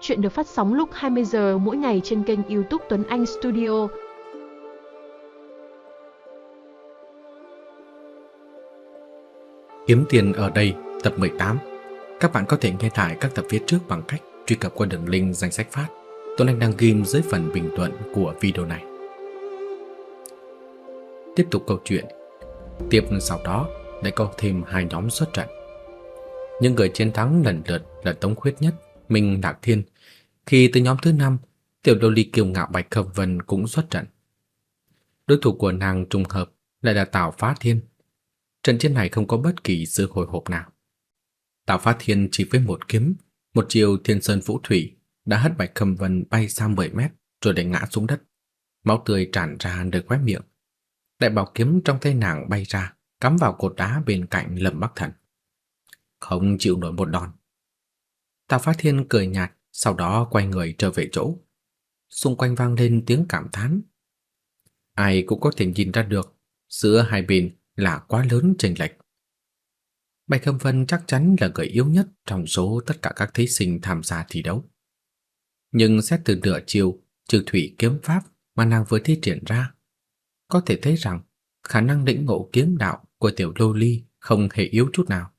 Chuyện được phát sóng lúc 20 giờ mỗi ngày trên kênh YouTube Tuấn Anh Studio. Kiếm tiền ở đây tập 18. Các bạn có thể nghe lại các tập phía trước bằng cách truy cập qua đường link danh sách phát. Tuấn Anh đang ghim dưới phần bình luận của video này. Tiếp tục câu chuyện. Tiếp sau đó lại có thêm hai nhóm xuất trận. Những người chiến thắng lần lượt là Tống Khuyết Nhất, Minh Đạc Thiên. Khi tới nhóm thứ năm, tiểu đô ly kiêu ngạo Bạch Khập Vân cũng xuất trận. Đối thủ của nàng trùng hợp lại là Tào Phá Thiên. Trận chiến này không có bất kỳ sự hồi hộp nào. Tào Phá Thiên chỉ với một kiếm, một chiều Thiên Sơn Vũ Thủy đã hất Bạch Khâm Vân bay xa 10 mét rồi để ngã xuống đất. Máu tươi tràn ra nơi khóe miệng. Đại bảo kiếm trong tay nàng bay ra, cắm vào cột đá bên cạnh Lâm Bắc Thần. Không chịu nổi một đòn. Tào Phát Thiên cười nhạt, sau đó quay người trở về chỗ. Xung quanh vang lên tiếng cảm thán. Ai cũng có thể nhìn ra được, giữa hai bên là quá lớn chênh lệch. Bạch Khâm Vân chắc chắn là người yếu nhất trong số tất cả các thí sinh tham gia thi đấu. Nhưng xét từ nửa chiều, trừ thủy kiếm pháp mà nàng vừa thi triển ra, có thể thấy rằng khả năng lĩnh ngộ kiếm đạo của tiểu lô ly không hề yếu chút nào.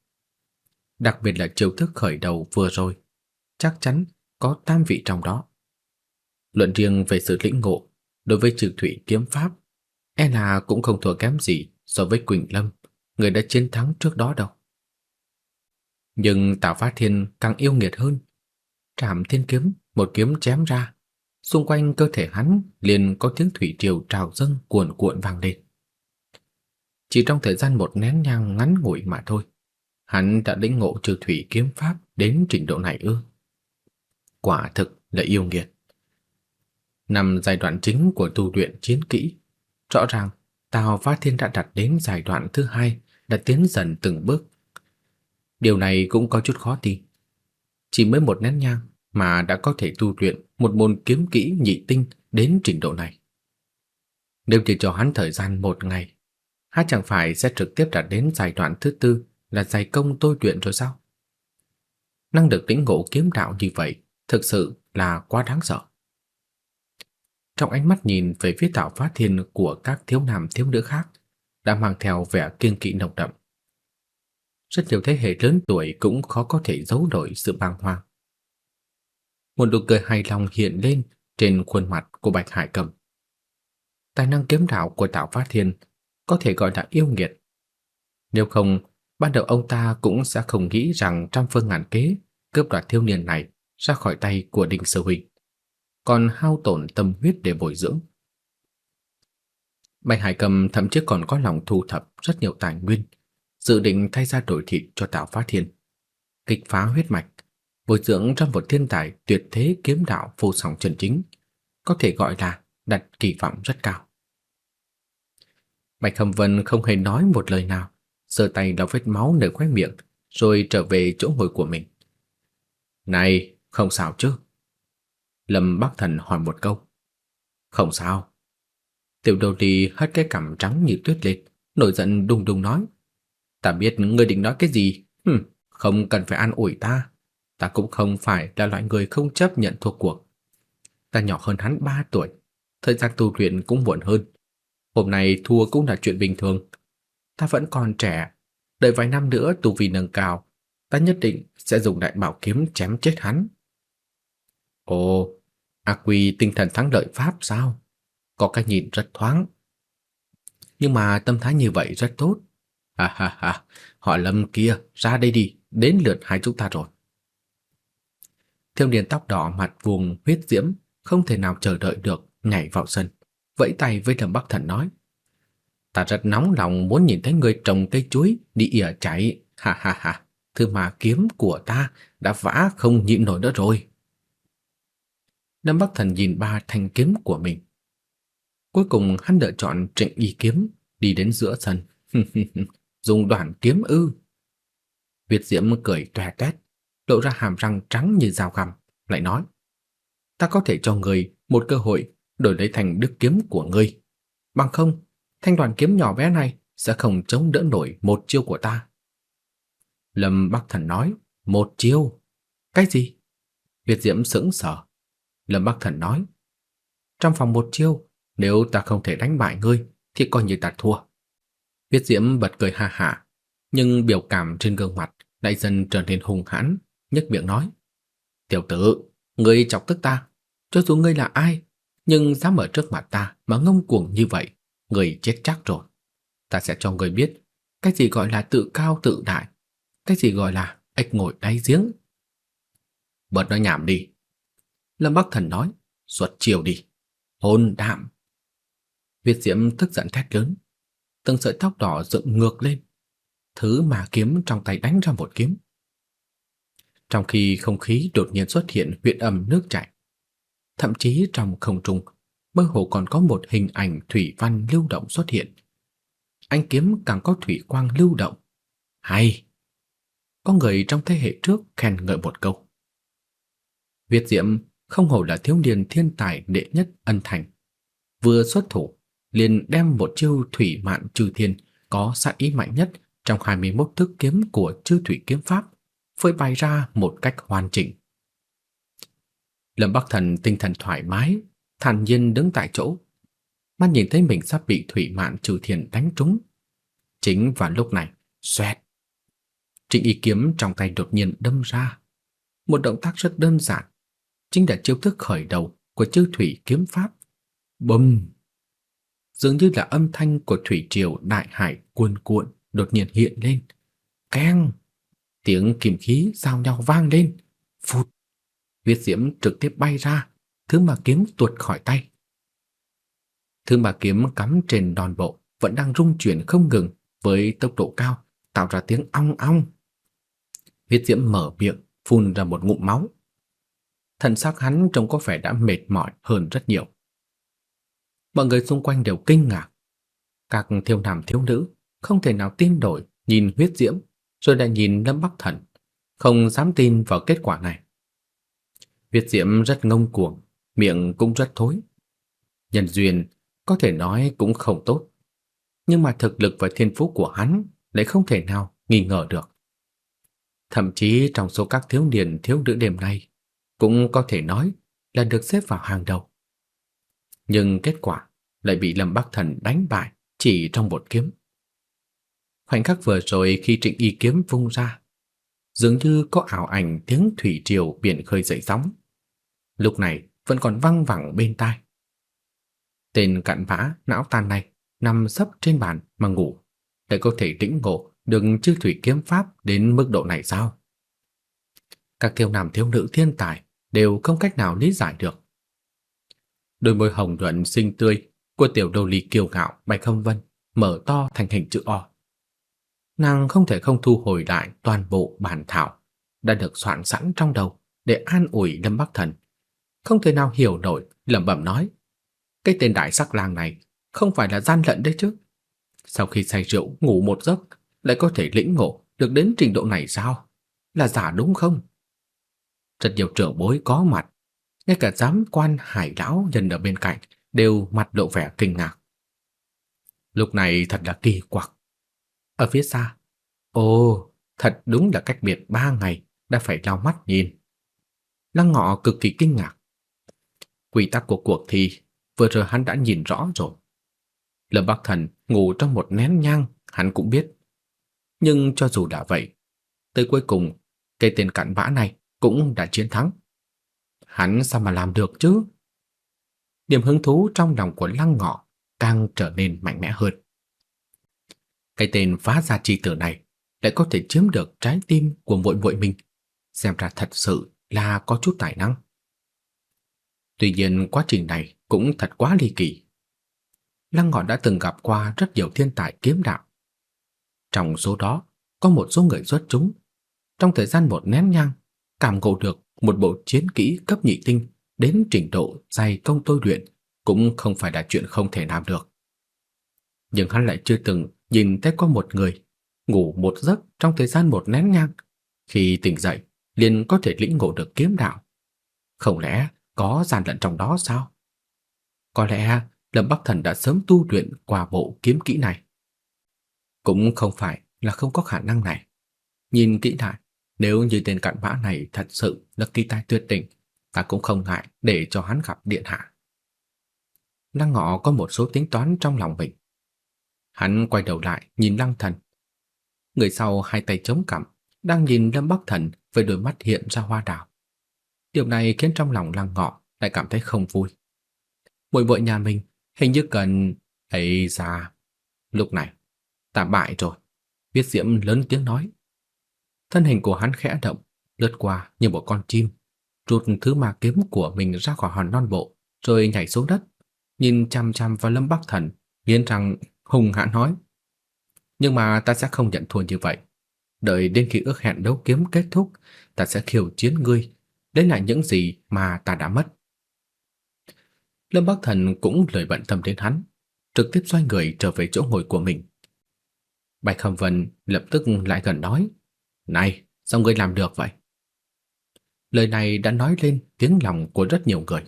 Đặc biệt là chiêu thức khởi đầu vừa rồi, chắc chắn có tam vị trong đó. Luận riêng về sự lĩnh ngộ đối với trừ thủy kiếm pháp, e là cũng không thua kém gì so với Quỳnh Lâm, người đã chiến thắng trước đó đâu. Nhưng Tào Phát Thiên càng yêu nghiệt hơn. Trảm thiên kiếm, một kiếm chém ra, xung quanh cơ thể hắn liền có tiếng thủy triều trào dâng cuồn cuộn vang lên. Chỉ trong thời gian một nén nhang ngắn ngủi mà thôi, hắn đã lĩnh ngộ trừ thủy kiếm pháp đến trình độ này ư? Quả thực là yêu nghiệt. Nằm giai đoạn chính của tu luyện chiến kỹ, rõ ràng Tào Phá Thiên đã đạt đến giai đoạn thứ hai, đã tiến dần từng bước. Điều này cũng có chút khó tin. Chỉ mới một nén nhang mà đã có thể tu luyện một môn kiếm kỹ nhị tinh đến trình độ này. Nếu chỉ cho hắn thời gian một ngày, hắn chẳng phải sẽ trực tiếp đạt đến giai đoạn thứ tư là dày công tôi luyện rồi sao? Năng lực lĩnh ngộ kiếm đạo như vậy thực sự là quá đáng sợ. Trong ánh mắt nhìn về phía tạo phát thiên của các thiếu nam thiếu nữ khác đã mang theo vẻ kiên kỵ nồng đậm. Rất nhiều thế hệ lớn tuổi cũng khó có thể giấu nổi sự bàng hoàng. Một nụ cười hài lòng hiện lên trên khuôn mặt của Bạch Hải Cầm. Tài năng kiếm đạo của Tạo Phát Thiên có thể gọi là yêu nghiệt. Nếu không, ban đầu ông ta cũng sẽ không nghĩ rằng trăm phương ngàn kế cướp đoạt thiếu niên này ra khỏi tay của Đinh Sư Huỳnh, còn hao tổn tâm huyết để bồi dưỡng. Bạch Hải Cầm thậm chí còn có lòng thu thập rất nhiều tài nguyên, dự định thay ra đổi thịt cho Tạo Phá Thiên, kích phá huyết mạch, bồi dưỡng trong một thiên tài tuyệt thế kiếm đạo vô song chân chính, có thể gọi là đặt kỳ vọng rất cao. Bạch Hầm Vân không hề nói một lời nào, giơ tay lau vết máu nơi khóe miệng, rồi trở về chỗ ngồi của mình. "Này, không sao chứ?" Lâm Bắc Thần hỏi một câu. "Không sao." Tiểu Đầu Ly hất cái cằm trắng như tuyết lên, nổi giận đùng đùng nói: "Ta biết ngươi định nói cái gì, hừm, không cần phải an ủi ta, ta cũng không phải là loại người không chấp nhận thua cuộc. Ta nhỏ hơn hắn 3 tuổi, thời gian tu luyện cũng muộn hơn. Hôm nay thua cũng là chuyện bình thường. Ta vẫn còn trẻ, đợi vài năm nữa tu vi nâng cao, ta nhất định sẽ dùng đại bảo kiếm chém chết hắn. Ồ, A Quy tinh thần thắng lợi pháp sao? Có cái nhìn rất thoáng. Nhưng mà tâm thái như vậy rất tốt. Ha ha ha, họ Lâm kia, ra đây đi, đến lượt hai chúng ta rồi. Thiếu điền tóc đỏ mặt vuông huyết diễm, không thể nào chờ đợi được, nhảy vào sân, vẫy tay với Lâm Bắc Thần nói: "Ta rất nóng lòng muốn nhìn thấy người trồng cây chuối đi ỉa chạy, ha ha ha, thứ mà kiếm của ta đã vã không nhịn nổi nữa rồi." Lâm Bắc Thần nhìn ba thanh kiếm của mình. Cuối cùng hắn lựa chọn Trịnh Y kiếm, đi đến giữa sân. Dùng đoạn kiếm ư? Việt Diễm cười toe toét, lộ ra hàm răng trắng như dao găm, lại nói: "Ta có thể cho người một cơ hội đổi lấy thành đức kiếm của ngươi, bằng không, thanh đoàn kiếm nhỏ bé này sẽ không chống đỡ nổi một chiêu của ta." Lâm Bắc Thần nói: "Một chiêu? Cái gì?" Việt Diễm sững sờ. Lâm Bắc Thần nói, trong phòng một chiêu, nếu ta không thể đánh bại ngươi, thì coi như ta thua. Việt Diễm bật cười ha hả, nhưng biểu cảm trên gương mặt lại dần trở nên hung hãn, nhếch miệng nói: "Tiểu tử, ngươi chọc tức ta, cho dù ngươi là ai, nhưng dám ở trước mặt ta mà ngông cuồng như vậy, người chết chắc rồi. Ta sẽ cho người biết cái gì gọi là tự cao tự đại, cái gì gọi là ếch ngồi đáy giếng." Bớt nói nhảm đi. Lâm Bắc Thần nói, xuất chiều đi. Hôn đạm. Việt Diễm tức giận thét lớn. Từng sợi tóc đỏ dựng ngược lên. Thứ mà kiếm trong tay đánh ra một kiếm. Trong khi không khí đột nhiên xuất hiện huyện âm nước chảy. Thậm chí trong không trung, mơ hồ còn có một hình ảnh thủy văn lưu động xuất hiện. Anh kiếm càng có thủy quang lưu động. Hay! Có người trong thế hệ trước khen ngợi một câu. Việt Diệm không hổ là thiếu niên thiên tài đệ nhất ân thành. Vừa xuất thủ, liền đem một chiêu thủy mạn trừ thiên có sát ý mạnh nhất trong 21 thức kiếm của chư thủy kiếm pháp, phơi bày ra một cách hoàn chỉnh. Lâm Bắc Thần tinh thần thoải mái, thản nhiên đứng tại chỗ, mắt nhìn thấy mình sắp bị thủy mạn trừ thiên đánh trúng. Chính vào lúc này, xoẹt. Trịnh y kiếm trong tay đột nhiên đâm ra. Một động tác rất đơn giản, chính là chiêu thức khởi đầu của chư thủy kiếm pháp. Bùm! Dường như là âm thanh của thủy triều đại hải cuồn cuộn đột nhiên hiện lên. Keng! Tiếng kìm khí giao nhau vang lên. Phụt! Huyết diễm trực tiếp bay ra, thứ mà kiếm tuột khỏi tay. Thứ mà kiếm cắm trên đòn bộ vẫn đang rung chuyển không ngừng với tốc độ cao, tạo ra tiếng ong ong. Huyết diễm mở miệng, phun ra một ngụm máu thần sắc hắn trông có vẻ đã mệt mỏi hơn rất nhiều. Mọi người xung quanh đều kinh ngạc. Các thiếu nam thiếu nữ không thể nào tin nổi nhìn huyết diễm rồi lại nhìn Lâm Bắc Thần, không dám tin vào kết quả này. Huyết diễm rất ngông cuồng, miệng cũng rất thối. Nhân duyên có thể nói cũng không tốt, nhưng mà thực lực và thiên phú của hắn lại không thể nào nghi ngờ được. Thậm chí trong số các thiếu niên thiếu nữ đêm nay, cũng có thể nói là được xếp vào hàng đầu. Nhưng kết quả lại bị Lâm Bắc Thần đánh bại chỉ trong một kiếm. Khoảnh khắc vừa rồi khi Trịnh Y kiếm vung ra, dường như có ảo ảnh tiếng thủy triều biển khơi dậy sóng. Lúc này vẫn còn văng vẳng bên tai. Tên cặn bã não tàn này nằm sấp trên bàn mà ngủ, để có thể tĩnh ngộ được chư thủy kiếm pháp đến mức độ này sao? Các kiêu nam thiếu nữ thiên tài đều không cách nào lý giải được. Đôi môi hồng nhuận xinh tươi của tiểu đô ly kiêu ngạo Bạch Không Vân mở to thành hình chữ O. Nàng không thể không thu hồi lại toàn bộ bản thảo đã được soạn sẵn trong đầu để an ủi Lâm Bắc Thần. Không thể nào hiểu nổi, lẩm bẩm nói: "Cái tên đại sắc lang này không phải là gian lận đấy chứ? Sau khi say rượu ngủ một giấc lại có thể lĩnh ngộ được đến trình độ này sao? Là giả đúng không?" Rất nhiều trưởng bối có mặt, ngay cả giám quan hải lão nhân ở bên cạnh đều mặt lộ vẻ kinh ngạc. Lúc này thật là kỳ quặc. Ở phía xa, ồ, thật đúng là cách biệt ba ngày đã phải lau mắt nhìn. Lăng Ngọ cực kỳ kinh ngạc. Quy tắc của cuộc thi vừa rồi hắn đã nhìn rõ rồi. Lâm Bắc Thần ngủ trong một nén nhang, hắn cũng biết. Nhưng cho dù đã vậy, tới cuối cùng, cái tên cặn bã này cũng đã chiến thắng. Hắn sao mà làm được chứ? Điểm hứng thú trong lòng của Lăng Ngọ càng trở nên mạnh mẽ hơn. Cái tên phá gia chi tử này lại có thể chiếm được trái tim của mỗi mỗi mình, xem ra thật sự là có chút tài năng. Tuy nhiên quá trình này cũng thật quá ly kỳ. Lăng Ngọ đã từng gặp qua rất nhiều thiên tài kiếm đạo. Trong số đó, có một số người xuất chúng. Trong thời gian một nén nhang cảm ngộ được một bộ chiến kỹ cấp nhị tinh đến trình độ dày công tôi luyện cũng không phải là chuyện không thể làm được. Nhưng hắn lại chưa từng nhìn thấy có một người ngủ một giấc trong thời gian một nén nhang, khi tỉnh dậy liền có thể lĩnh ngộ được kiếm đạo. Không lẽ có gian lận trong đó sao? Có lẽ Lâm Bắc Thần đã sớm tu luyện qua bộ kiếm kỹ này. Cũng không phải là không có khả năng này. Nhìn kỹ lại, nếu như tên cặn bã này thật sự là kỳ tài tuyệt đỉnh, ta cũng không ngại để cho hắn gặp điện hạ. Lăng Ngọ có một số tính toán trong lòng mình. Hắn quay đầu lại nhìn Lăng Thần. Người sau hai tay chống cằm, đang nhìn Lâm Bắc Thần với đôi mắt hiện ra hoa đào. Điều này khiến trong lòng Lăng Ngọ lại cảm thấy không vui. Muội muội nhà mình hình như cần ấy ra. Lúc này, ta bại rồi. Biết Diễm lớn tiếng nói. Thân hình của hắn khẽ động, lướt qua như một con chim, rút thứ ma kiếm của mình ra khỏi hòn non bộ, rồi nhảy xuống đất, nhìn chăm chăm vào Lâm Bắc Thần, nghiến răng hùng hãn nói: "Nhưng mà ta sẽ không nhận thua như vậy. Đợi đến khi ước hẹn đấu kiếm kết thúc, ta sẽ khiêu chiến ngươi, lấy lại những gì mà ta đã mất." Lâm Bắc Thần cũng lời bận tâm đến hắn, trực tiếp xoay người trở về chỗ ngồi của mình. Bạch Khâm Vân lập tức lại gần nói: "Này, sao ngươi làm được vậy?" Lời này đã nói lên tiếng lòng của rất nhiều người.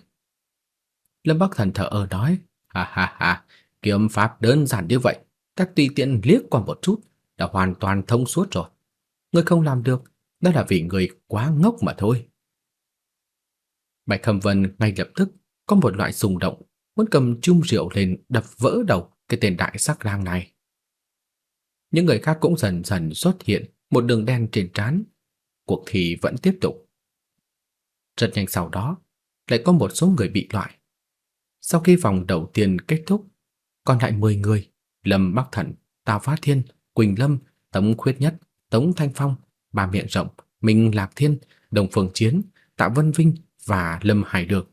Lâm Bắc Thần thở ơ nói, ha ha ha, kiếm pháp đơn giản như vậy, ta tùy tiện liếc qua một chút đã hoàn toàn thông suốt rồi. Ngươi không làm được, đó là vì người quá ngốc mà thôi. Bạch Khâm Vân ngay lập tức có một loại xung động, muốn cầm chung rượu lên đập vỡ đầu cái tên đại sắc lang này. Những người khác cũng dần dần xuất hiện một đường đen trên trán. Cuộc thi vẫn tiếp tục. Rất nhanh sau đó, lại có một số người bị loại. Sau khi vòng đầu tiên kết thúc, còn lại 10 người, Lâm Bắc Thần, Tào Phát Thiên, Quỳnh Lâm, Tống Khuyết Nhất, Tống Thanh Phong, Ba Miệng Rộng, Minh Lạc Thiên, Đồng Phương Chiến, Tạ Vân Vinh và Lâm Hải Được.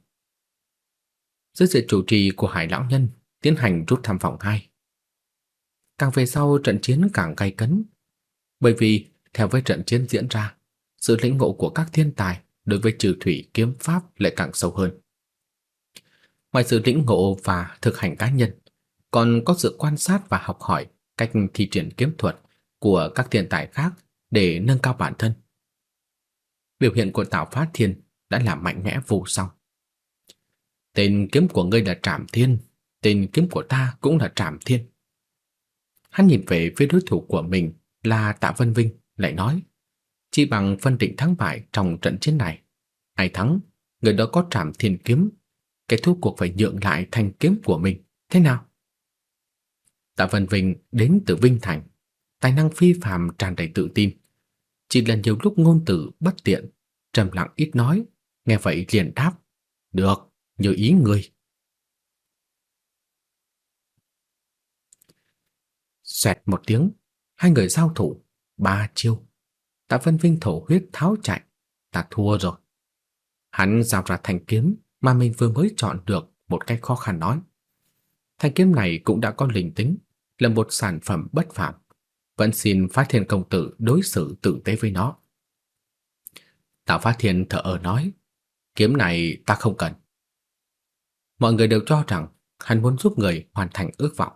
Dưới sự chủ trì của Hải lão nhân, tiến hành rút thăm phòng hai. Càng về sau trận chiến càng gay cấn, bởi vì theo với trận chiến diễn ra, sự lĩnh ngộ của các thiên tài đối với trừ thủy kiếm pháp lại càng sâu hơn. Ngoài sự lĩnh ngộ và thực hành cá nhân, còn có sự quan sát và học hỏi cách thi triển kiếm thuật của các thiên tài khác để nâng cao bản thân. Biểu hiện của tạo Phát Thiên đã làm mạnh mẽ vô song. Tên kiếm của ngươi là Trảm Thiên, tên kiếm của ta cũng là Trảm Thiên. Hắn nhìn về phía đối thủ của mình là Tạ Vân Vinh, lại nói: chỉ bằng phân định thắng bại trong trận chiến này. Ai thắng, người đó có trảm thiên kiếm, kết thúc cuộc phải nhượng lại thanh kiếm của mình, thế nào? Tạ Vân Vinh đến từ Vinh Thành, tài năng phi phàm tràn đầy tự tin. Chỉ là nhiều lúc ngôn từ bất tiện, trầm lặng ít nói, nghe vậy liền đáp, "Được, như ý người." Xoẹt một tiếng, hai người giao thủ, ba chiêu. Tạ Vân Vinh thổ huyết tháo chạy, ta thua rồi. Hắn giao ra thanh kiếm mà mình vừa mới chọn được một cách khó khăn nói. Thanh kiếm này cũng đã có linh tính, là một sản phẩm bất phàm, vẫn xin Phát Thiên công tử đối xử tử tế với nó. Tạ Phát Thiên thở ở nói, kiếm này ta không cần. Mọi người đều cho rằng hắn muốn giúp người hoàn thành ước vọng,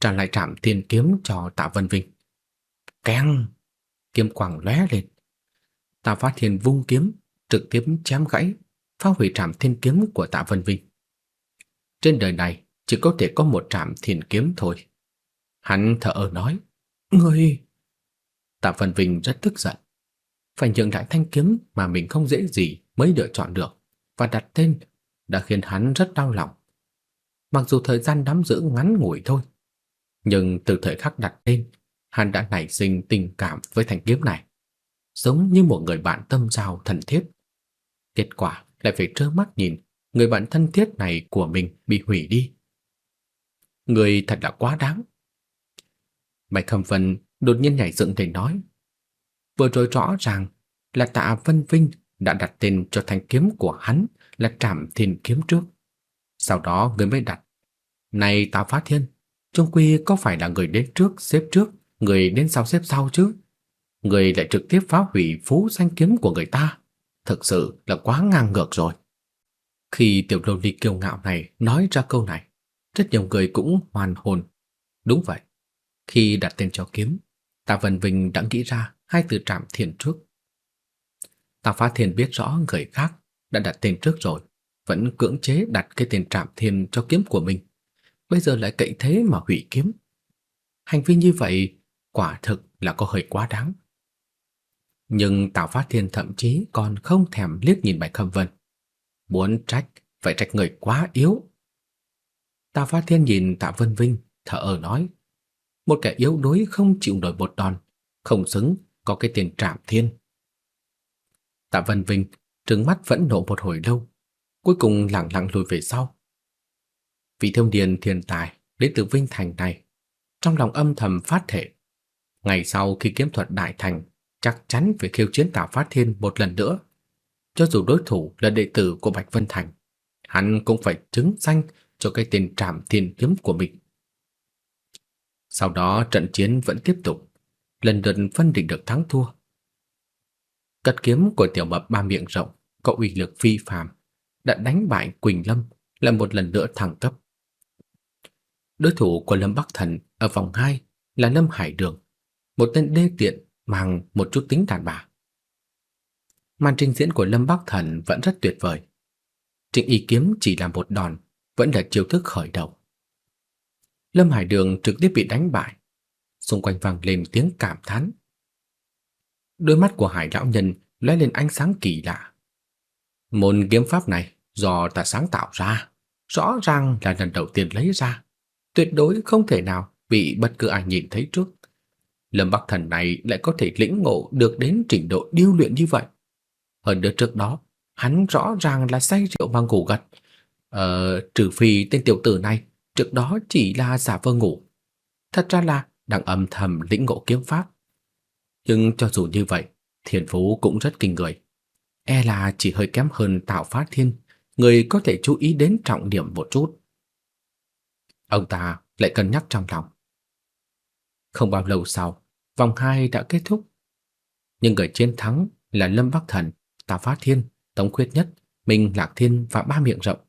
trả lại trảm thiên kiếm cho Tạ Vân Vinh. Keng! kiếm quang lóe lên. Tạ Phát Thiên vung kiếm, trực tiếp chém gãy, phá hủy trảm thiên kiếm của Tạ Vân Vinh. Trên đời này chỉ có thể có một trảm thiên kiếm thôi. Hắn thở ơ nói, Ngươi... Tạ Vân Vinh rất tức giận. Phải nhượng lại thanh kiếm mà mình không dễ gì mới lựa chọn được và đặt tên đã khiến hắn rất đau lòng. Mặc dù thời gian nắm giữ ngắn ngủi thôi, nhưng từ thời khắc đặt tên, hắn đã nảy sinh tình cảm với thanh kiếm này, giống như một người bạn tâm giao thân thiết. Kết quả lại phải trơ mắt nhìn người bạn thân thiết này của mình bị hủy đi. Người thật là quá đáng. Bạch Khâm Vân đột nhiên nhảy dựng để nói. Vừa rồi rõ ràng là Tạ Vân Vinh đã đặt tên cho thanh kiếm của hắn là Trảm Thiên kiếm trước. Sau đó người mới đặt. Này Tào Phát Thiên, Chung Quy có phải là người đến trước xếp trước người đến sau xếp sau chứ. Người lại trực tiếp phá hủy phú danh kiếm của người ta. Thực sự là quá ngang ngược rồi. Khi tiểu lâu ly kiêu ngạo này nói ra câu này, rất nhiều người cũng hoàn hồn. Đúng vậy. Khi đặt tên cho kiếm, Tạ Vân Vinh đã nghĩ ra hai từ trạm thiền trước. Tạ Phá Thiên biết rõ người khác đã đặt tên trước rồi, vẫn cưỡng chế đặt cái tên trạm thiên cho kiếm của mình. Bây giờ lại cậy thế mà hủy kiếm. Hành vi như vậy quả thực là có hơi quá đáng. Nhưng Tào Phát Thiên thậm chí còn không thèm liếc nhìn Bạch Khâm Vân. muốn trách phải trách người quá yếu. Tạ Phát Thiên nhìn Tạ Vân Vinh, thở ở nói, một kẻ yếu đuối không chịu nổi một đòn, không xứng có cái tiền trạm Thiên. Tạ Vân Vinh trừng mắt vẫn nộ một hồi lâu, cuối cùng lặng lặng lùi về sau. Vị thông điền thiên tài đến từ Vinh Thành này, trong lòng âm thầm phát thể. Ngày sau khi kiếm thuật đại thành, chắc chắn phải khiêu chiến Tạ Phát Thiên một lần nữa. Cho dù đối thủ là đệ tử của Bạch Vân Thành, hắn cũng phải chứng danh cho cái tên Trảm Thiên kiếm của mình. Sau đó trận chiến vẫn tiếp tục, lần lượt phân định được thắng thua. Cật kiếm của tiểu mập ba miệng rộng có uy lực phi phàm, đã đánh bại Quỳnh Lâm, là một lần nữa thăng cấp. Đối thủ của Lâm Bắc Thần ở vòng 2 là Lâm Hải Đường, một tên đê tiện mang một chút tính đàn bà. Màn trình diễn của Lâm Bắc Thần vẫn rất tuyệt vời. Trịnh Y kiếm chỉ là một đòn, vẫn là chiêu thức khởi đầu. Lâm Hải Đường trực tiếp bị đánh bại, xung quanh vang lên tiếng cảm thán. Đôi mắt của Hải lão nhân lóe lên ánh sáng kỳ lạ. Môn kiếm pháp này do ta sáng tạo ra, rõ ràng là lần đầu tiên lấy ra, tuyệt đối không thể nào bị bất cứ ai nhìn thấy trước. Lâm Bắc Thần này lại có thể lĩnh ngộ được đến trình độ điêu luyện như vậy. Hơn nữa trước đó, hắn rõ ràng là say rượu mà ngủ gật. Ờ, trừ phi tên tiểu tử này trước đó chỉ là giả vờ ngủ. Thật ra là đang âm thầm lĩnh ngộ kiếm pháp. Nhưng cho dù như vậy, thiên phú cũng rất kinh người. E là chỉ hơi kém hơn Tạo Phát Thiên, người có thể chú ý đến trọng điểm một chút. Ông ta lại cân nhắc trong lòng. Không bao lâu sau, vòng 2 đã kết thúc. Nhưng người chiến thắng là Lâm Bắc Thần, Tào Phát Thiên, Tống Khuyết Nhất, Minh Lạc Thiên và Ba Miệng Rộng.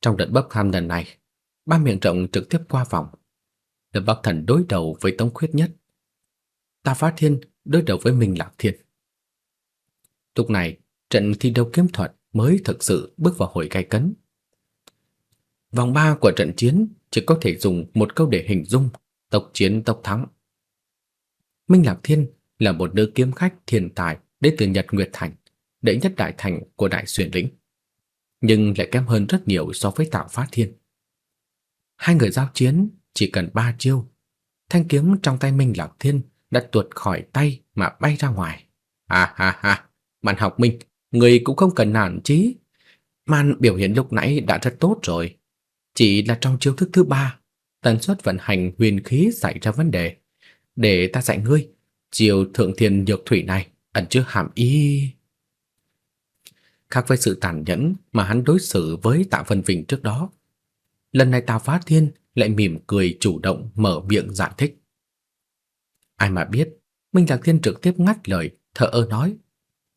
Trong đợt bốc thăm lần này, Ba Miệng Rộng trực tiếp qua vòng. Lâm Bắc Thần đối đầu với Tống Khuyết Nhất. Tào Phát Thiên đối đầu với Minh Lạc Thiên. Lúc này, trận thi đấu kiếm thuật mới thực sự bước vào hồi gay cấn. Vòng 3 của trận chiến chỉ có thể dùng một câu để hình dung, tốc chiến tốc thắng. Minh Lạc Thiên là một nữ kiếm khách thiên tài đến từ Nhật Nguyệt Thành, đệ nhất đại thành của Đại Xuyên lĩnh, nhưng lại kém hơn rất nhiều so với Tạo Phát Thiên. Hai người giao chiến chỉ cần ba chiêu, thanh kiếm trong tay Minh Lạc Thiên đã tuột khỏi tay mà bay ra ngoài. Ha ha ha, Bạn học Minh, người cũng không cần nản chí. Màn biểu hiện lúc nãy đã rất tốt rồi. Chỉ là trong chiêu thức thứ ba, tần suất vận hành huyền khí xảy ra vấn đề. Để ta dạy ngươi, chiều thượng thiên nhược thủy này ẩn chứa hàm ý. Khác với sự tàn nhẫn mà hắn đối xử với Tạ Vân Vinh trước đó, lần này Tạ Phá Thiên lại mỉm cười chủ động mở miệng giải thích. Ai mà biết, Minh Lạc Thiên trực tiếp ngắt lời, thở ơ nói: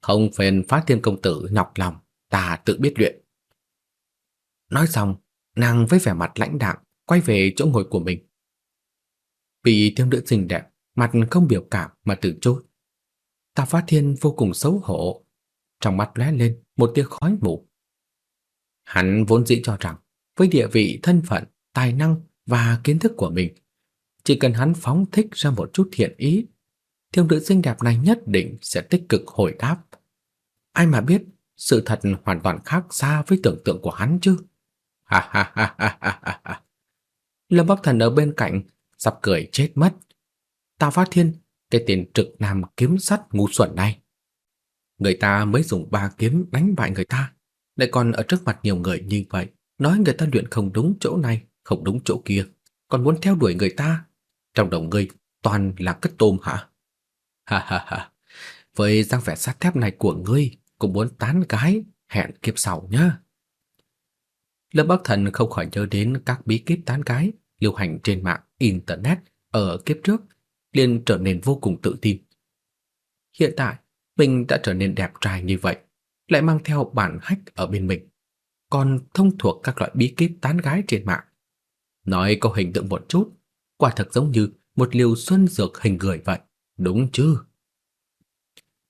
"Không phiền Phá Thiên công tử nhọc lòng, ta tự biết luyện." Nói xong, nàng với vẻ mặt lãnh đạm quay về chỗ ngồi của mình. Vì thiếu nữ xinh đẹp, mặt không biểu cảm mà từ chối. Tạ phá Thiên vô cùng xấu hổ, trong mắt lóe lên một tia khói mù. Hắn vốn dĩ cho rằng với địa vị, thân phận, tài năng và kiến thức của mình, chỉ cần hắn phóng thích ra một chút thiện ý, thiếu nữ xinh đẹp này nhất định sẽ tích cực hồi đáp. Ai mà biết, sự thật hoàn toàn khác xa với tưởng tượng của hắn chứ. Ha ha ha ha ha ha. Lâm Bắc Thần ở bên cạnh, sắp cười chết mất. Tào Phát Thiên, cái tên trực nam kiếm sắt ngu xuẩn này. Người ta mới dùng ba kiếm đánh bại người ta, lại còn ở trước mặt nhiều người như vậy, nói người ta luyện không đúng chỗ này, không đúng chỗ kia, còn muốn theo đuổi người ta. Trong đầu ngươi toàn là cất tôm hả? Ha ha ha. Với dáng vẻ sắt thép này của ngươi, cũng muốn tán gái, hẹn kiếp sau nhá. Lâm Bắc Thần không khỏi nhớ đến các bí kíp tán gái lưu hành trên mạng internet ở kiếp trước, liền trở nên vô cùng tự tin. Hiện tại, mình đã trở nên đẹp trai như vậy, lại mang theo bản hách ở bên mình, còn thông thuộc các loại bí kíp tán gái trên mạng. Nói câu hình tượng một chút, quả thật giống như một liều xuân dược hình người vậy, đúng chứ?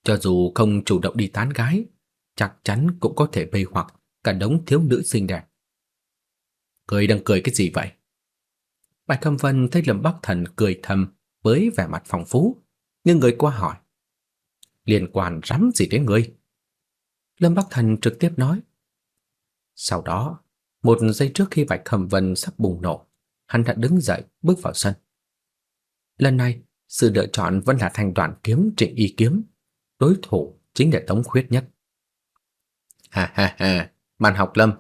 Cho dù không chủ động đi tán gái, chắc chắn cũng có thể mê hoặc cả đống thiếu nữ xinh đẹp. Cười đang cười cái gì vậy? Bạch Cẩm Vân thấy Lâm Bắc Thần cười thầm với vẻ mặt phong phú, nhưng người qua hỏi. Liên quan rắm gì đến ngươi? Lâm Bắc Thần trực tiếp nói. Sau đó, một giây trước khi Bạch Khẩm Vân sắp bùng nổ, hắn đã đứng dậy bước vào sân. Lần này, sự lựa chọn vẫn là thành đoàn kiếm trịnh y kiếm. Đối thủ chính là Tống Khuyết nhất. Ha ha ha, Màn học lâm,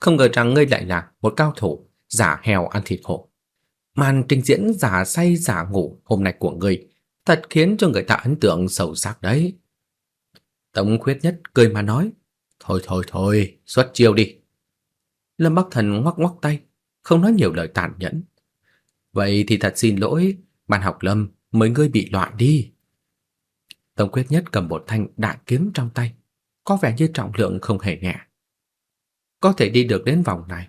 không ngờ rằng ngươi lại là một cao thủ giả heo ăn thịt hổ. Màn trình diễn giả say giả ngủ hôm nay của ngươi thật khiến cho người ta ấn tượng sâu sắc đấy. Tống Khuyết nhất cười mà nói, thôi thôi thôi, xuất chiêu đi. Lâm Bắc Thần ngoắc ngoắc tay, không nói nhiều lời tàn nhẫn. Vậy thì thật xin lỗi, Ban học lâm, mấy ngươi bị loạn đi. Tống quyết nhất cầm một thanh đại kiếm trong tay, có vẻ như trọng lượng không hề nhẹ. Có thể đi được đến vòng này,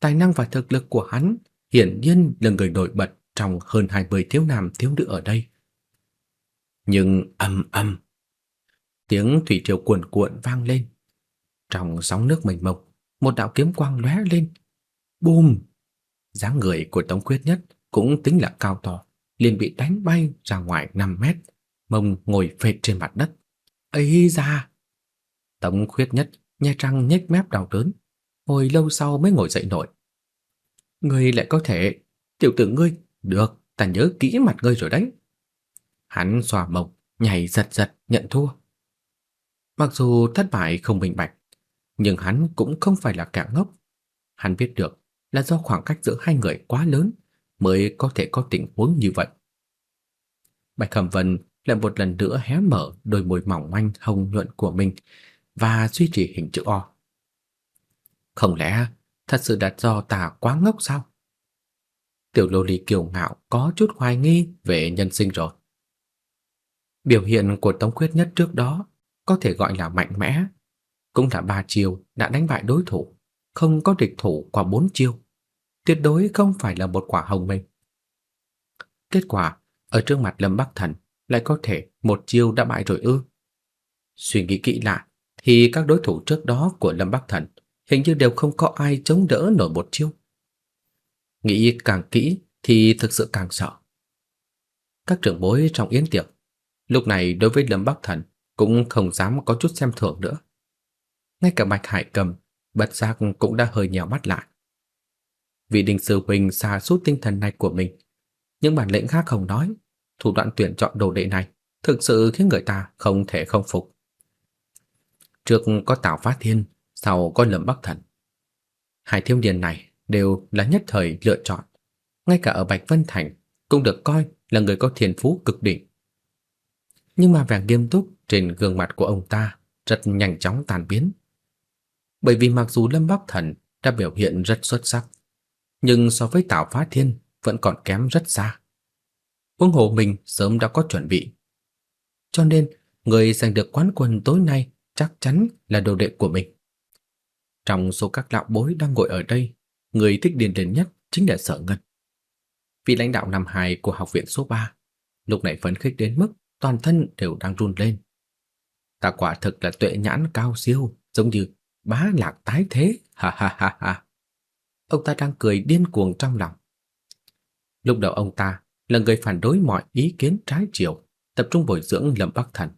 tài năng và thực lực của hắn hiển nhiên là người nổi bật trong hơn 20 thiếu nam thiếu nữ ở đây. Nhưng âm âm, tiếng thủy triều cuồn cuộn vang lên. Trong sóng nước mênh mông, một đạo kiếm quang lóe lên. Bùm! Dáng người của Tống Quyết Nhất cũng tính là cao to, liền bị đánh bay ra ngoài 5 mét, mông ngồi phệt trên mặt đất. Ấy da! Tống Quyết nhất nhe răng nhếch mép đau đớn, hồi lâu sau mới ngồi dậy nổi. Ngươi lại có thể, tiểu tử ngươi, được, ta nhớ kỹ mặt ngươi rồi đấy. Hắn xòa mông, nhảy giật giật nhận thua. Mặc dù thất bại không minh bạch, nhưng hắn cũng không phải là kẻ ngốc. Hắn biết được là do khoảng cách giữa hai người quá lớn, mới có thể có tình huống như vậy. Bạch Cẩm Vân lại một lần nữa hé mở đôi môi mỏng manh hồng nhuận của mình và duy trì hình chữ O. Không lẽ thật sự đặt do ta quá ngốc sao? Tiểu lô ly kiều ngạo có chút hoài nghi về nhân sinh rồi. Biểu hiện của Tống Quyết Nhất trước đó có thể gọi là mạnh mẽ, cũng là ba chiêu đã đánh bại đối thủ, không có địch thủ qua bốn chiêu tuyệt đối không phải là một quả hồng mềm. Kết quả, ở trước mặt Lâm Bắc Thần lại có thể một chiêu đã bại rồi ư? Suy nghĩ kỹ lại, thì các đối thủ trước đó của Lâm Bắc Thần hình như đều không có ai chống đỡ nổi một chiêu. Nghĩ càng kỹ thì thực sự càng sợ. Các trưởng bối trong yến tiệc lúc này đối với Lâm Bắc Thần cũng không dám có chút xem thường nữa. Ngay cả Bạch Hải Cầm bất giác cũng đã hơi nhèo mắt lại vị đình sư huynh xa suốt tinh thần này của mình. Những bản lĩnh khác không nói, thủ đoạn tuyển chọn đồ đệ này thực sự khiến người ta không thể không phục. Trước có Tào Phát Thiên, sau có Lâm Bắc Thần. Hai thiếu niên này đều là nhất thời lựa chọn. Ngay cả ở Bạch Vân Thành cũng được coi là người có thiên phú cực đỉnh. Nhưng mà vẻ nghiêm túc trên gương mặt của ông ta rất nhanh chóng tan biến. Bởi vì mặc dù Lâm Bắc Thần đã biểu hiện rất xuất sắc, nhưng so với Tào Phá Thiên vẫn còn kém rất xa. Huống hồ mình sớm đã có chuẩn bị. Cho nên, người giành được quán quân tối nay chắc chắn là đồ đệ của mình. Trong số các lão bối đang ngồi ở đây, người thích điền đến nhất chính là Sở Ngân. Vị lãnh đạo năm 2 của học viện số 3, lúc này phấn khích đến mức toàn thân đều đang run lên. Ta quả thực là tuệ nhãn cao siêu, giống như bá lạc tái thế, ha ha ha ha ông ta đang cười điên cuồng trong lòng. Lúc đầu ông ta là người phản đối mọi ý kiến trái chiều, tập trung bồi dưỡng Lâm Bắc Thần.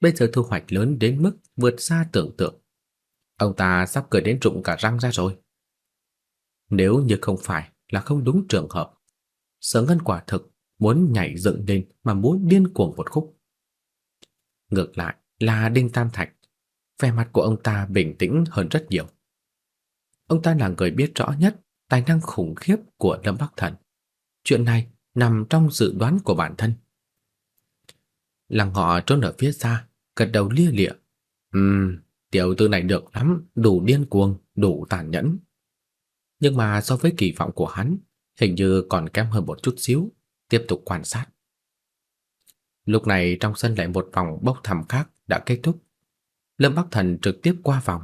Bây giờ thu hoạch lớn đến mức vượt xa tưởng tượng. Ông ta sắp cười đến rụng cả răng ra rồi. Nếu như không phải là không đúng trường hợp, Sở Ngân quả thực muốn nhảy dựng lên mà muốn điên cuồng một khúc. Ngược lại là Đinh Tam Thạch, vẻ mặt của ông ta bình tĩnh hơn rất nhiều. Ông ta là người biết rõ nhất tài năng khủng khiếp của Lâm Bắc Thần. Chuyện này nằm trong dự đoán của bản thân. Lăng họ trốn ở phía xa, gật đầu lia lịa. Ừm, tiểu tư này được lắm, đủ điên cuồng, đủ tàn nhẫn. Nhưng mà so với kỳ vọng của hắn, hình như còn kém hơn một chút xíu, tiếp tục quan sát. Lúc này trong sân lại một vòng bốc thăm khác đã kết thúc. Lâm Bắc Thần trực tiếp qua vòng.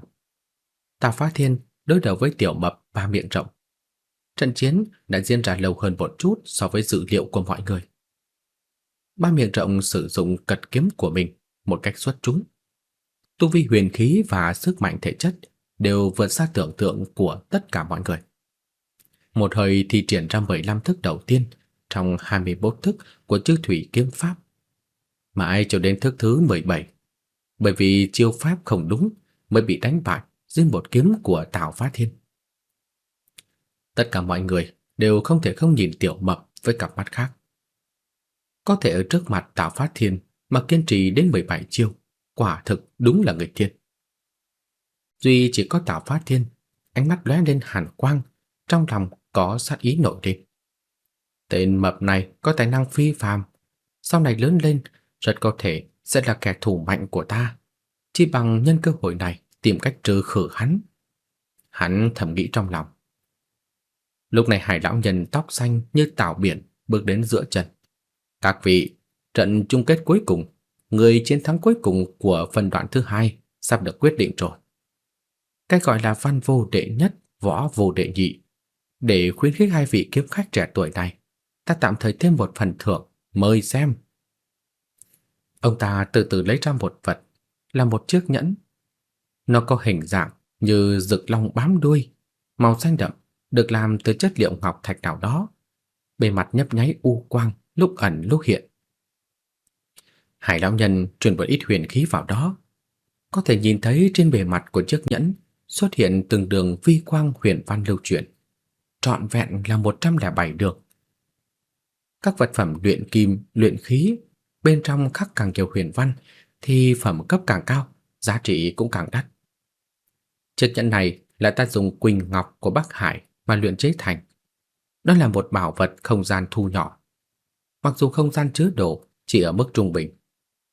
Tào Phá Thiên đối đầu với tiểu mập ba miệng rộng. Trận chiến đã diễn ra lâu hơn một chút so với dự liệu của mọi người. Ba miệng rộng sử dụng cật kiếm của mình một cách xuất chúng. Tu vi huyền khí và sức mạnh thể chất đều vượt xa tưởng tượng của tất cả mọi người. Một hơi thi triển ra 15 thức đầu tiên trong 21 thức của chư thủy kiếm pháp. Mãi cho đến thức thứ 17, bởi vì chiêu pháp không đúng mới bị đánh bại dưới một kiếm của Tào Phát Thiên. Tất cả mọi người đều không thể không nhìn Tiểu Mập với cặp mắt khác. Có thể ở trước mặt Tào Phát Thiên mà kiên trì đến 17 chiêu, quả thực đúng là người thiên. Duy chỉ có Tào Phát Thiên, ánh mắt lóe lên hàn quang, trong lòng có sát ý nổi lên. Tên mập này có tài năng phi phàm, sau này lớn lên rất có thể sẽ là kẻ thù mạnh của ta, chỉ bằng nhân cơ hội này tìm cách trừ khử hắn. Hắn thầm nghĩ trong lòng. Lúc này Hải lão nhân tóc xanh như tảo biển bước đến giữa trận. Các vị, trận chung kết cuối cùng, người chiến thắng cuối cùng của phần đoạn thứ hai sắp được quyết định rồi. Cái gọi là văn vô đệ nhất, võ vô đệ nhị. Để khuyến khích hai vị kiếm khách trẻ tuổi này, ta tạm thời thêm một phần thưởng, mời xem. Ông ta từ từ lấy ra một vật, là một chiếc nhẫn. Nó có hình dạng như rực long bám đuôi, màu xanh đậm, được làm từ chất liệu ngọc thạch nào đó. Bề mặt nhấp nháy u quang, lúc ẩn lúc hiện. Hải lão nhân truyền một ít huyền khí vào đó, có thể nhìn thấy trên bề mặt của chiếc nhẫn xuất hiện từng đường vi quang huyền văn lưu chuyển, trọn vẹn là 107 đường. Các vật phẩm luyện kim, luyện khí bên trong khắc càng nhiều huyền văn thì phẩm cấp càng cao, giá trị cũng càng đắt. Chiếc nhẫn này là ta dùng quỳnh ngọc của Bắc Hải mà luyện chế thành. Nó là một bảo vật không gian thu nhỏ. Mặc dù không gian chứa đồ chỉ ở mức trung bình,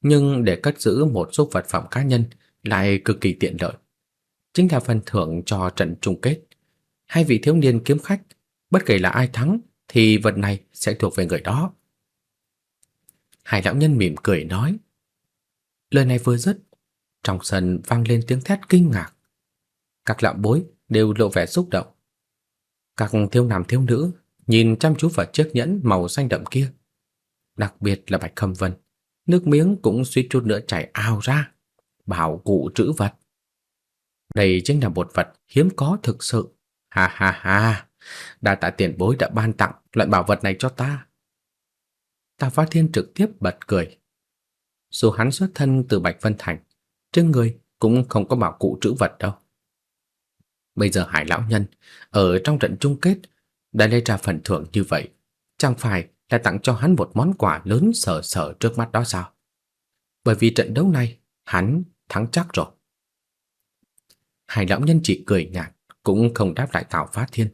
nhưng để cất giữ một số vật phẩm cá nhân lại cực kỳ tiện lợi. Chính là phần thưởng cho trận chung kết. Hai vị thiếu niên kiếm khách, bất kể là ai thắng thì vật này sẽ thuộc về người đó. Hải lão nhân mỉm cười nói. Lời này vừa dứt, trong sân vang lên tiếng thét kinh ngạc. Các lão bối đều lộ vẻ xúc động. Các thiếu nam thiếu nữ nhìn chăm chú vào chiếc nhẫn màu xanh đậm kia. Đặc biệt là Bạch Khâm Vân, nước miếng cũng suýt chút nữa chảy ao ra. Bảo cụ trữ vật. Đây chính là một vật hiếm có thực sự. Ha ha ha, đa tạ tiền bối đã ban tặng loại bảo vật này cho ta. ta Phát Thiên trực tiếp bật cười. Dù hắn xuất thân từ Bạch Vân Thành, trên người cũng không có bảo cụ trữ vật đâu. Bây giờ Hải lão nhân ở trong trận chung kết đã lấy ra phần thưởng như vậy, chẳng phải là tặng cho hắn một món quà lớn sở sở trước mắt đó sao? Bởi vì trận đấu này hắn thắng chắc rồi. Hải lão nhân chỉ cười nhạt, cũng không đáp lại Tào Phát Thiên.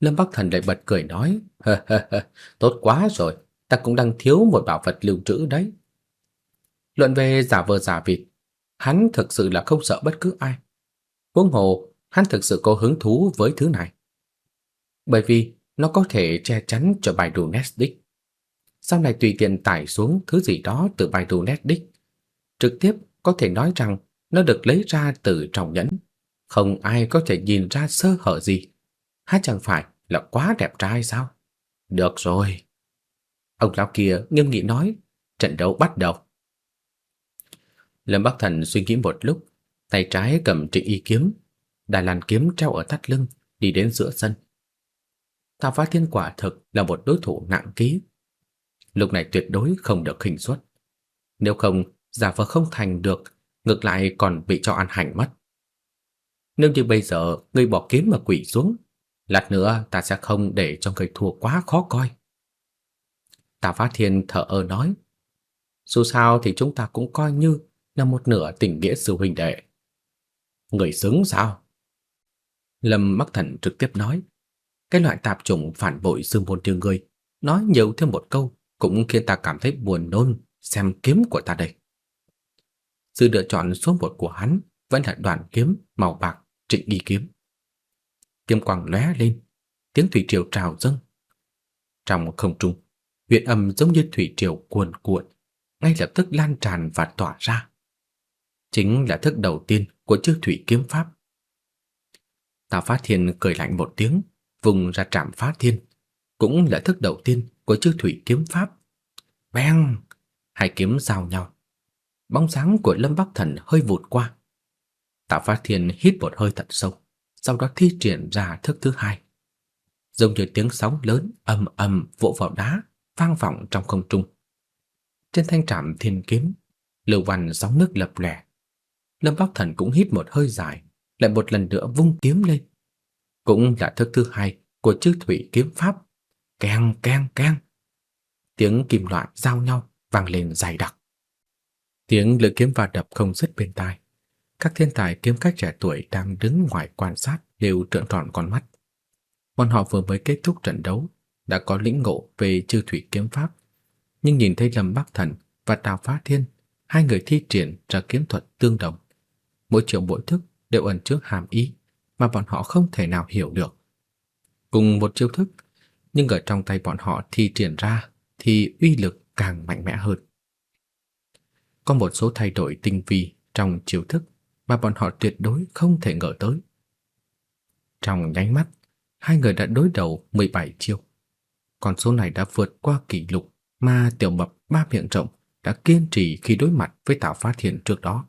Lâm Bắc Thần lại bật cười nói, hơ hơ hơ, tốt quá rồi, ta cũng đang thiếu một bảo vật lưu trữ đấy. Luận về giả vờ giả vịt, hắn thực sự là không sợ bất cứ ai. Huống hồ, hắn thực sự có hứng thú với thứ này. Bởi vì nó có thể che chắn cho Baidu Netdisk. Sau này tùy tiện tải xuống thứ gì đó từ Baidu Netdisk, trực tiếp có thể nói rằng nó được lấy ra từ trong nhẫn, không ai có thể nhìn ra sơ hở gì. Há chẳng phải là quá đẹp trai sao? Được rồi. Ông lão kia nghiêm nghị nói, trận đấu bắt đầu. Lâm Bắc Thần suy nghĩ một lúc, tay trái cầm trịnh y kiếm, đài làn kiếm treo ở thắt lưng, đi đến giữa sân. Tào Phá Thiên quả thực là một đối thủ nặng ký. Lúc này tuyệt đối không được khinh suất. Nếu không, giả vờ không thành được, ngược lại còn bị cho ăn hành mất. Nếu như bây giờ ngươi bỏ kiếm mà quỷ xuống, lát nữa ta sẽ không để cho ngươi thua quá khó coi. Tào Phá Thiên thở ơ nói, dù sao thì chúng ta cũng coi như là một nửa tình nghĩa sư huynh đệ. Người xứng sao? Lâm Bắc Thần trực tiếp nói, cái loại tạp chủng phản bội sư môn như người, nói nhiều thêm một câu cũng khiến ta cảm thấy buồn nôn xem kiếm của ta đây. Sự lựa chọn số một của hắn vẫn là đoàn kiếm màu bạc trịnh y kiếm. Kiếm quang lóe lên, tiếng thủy triều trào dâng. Trong không trung, huyền âm giống như thủy triều cuồn cuộn, ngay lập tức lan tràn và tỏa ra. Chính là thức đầu tiên của chư thủy kiếm pháp. Tào Phát Thiên cười lạnh một tiếng, vùng ra trảm phá thiên, cũng là thức đầu tiên của chư thủy kiếm pháp. Beng! Hai kiếm giao nhau. Bóng sáng của Lâm Bắc Thần hơi vụt qua. Tạ Phát Thiên hít một hơi thật sâu, sau đó thi triển ra thức thứ hai. Giống như tiếng sóng lớn ầm ầm vỗ vào đá, vang vọng trong không trung. Trên thanh trảm thiên kiếm, Lưu Văn sóng nước lập lè. Lâm Bắc Thần cũng hít một hơi dài, lại một lần nữa vung kiếm lên. Cũng là thức thứ hai của chư thủy kiếm pháp. Keng keng keng. Tiếng kim loại giao nhau vang lên dày đặc. Tiếng lưỡi kiếm va đập không dứt bên tai. Các thiên tài kiếm khách trẻ tuổi đang đứng ngoài quan sát đều trợn tròn con mắt. Bọn họ vừa mới kết thúc trận đấu, đã có lĩnh ngộ về chư thủy kiếm pháp, nhưng nhìn thấy Lâm Bắc Thần và Tào Phá Thiên, hai người thi triển ra kiếm thuật tương đồng. Mỗi chiều mỗi thức đều ẩn trước hàm ý mà bọn họ không thể nào hiểu được. Cùng một chiêu thức, nhưng ở trong tay bọn họ thi triển ra thì uy lực càng mạnh mẽ hơn. Có một số thay đổi tinh vi trong chiêu thức mà bọn họ tuyệt đối không thể ngờ tới. Trong nháy mắt, hai người đã đối đầu 17 chiêu. Con số này đã vượt qua kỷ lục mà tiểu mập ba miệng rộng đã kiên trì khi đối mặt với Tào Phát Hiện trước đó.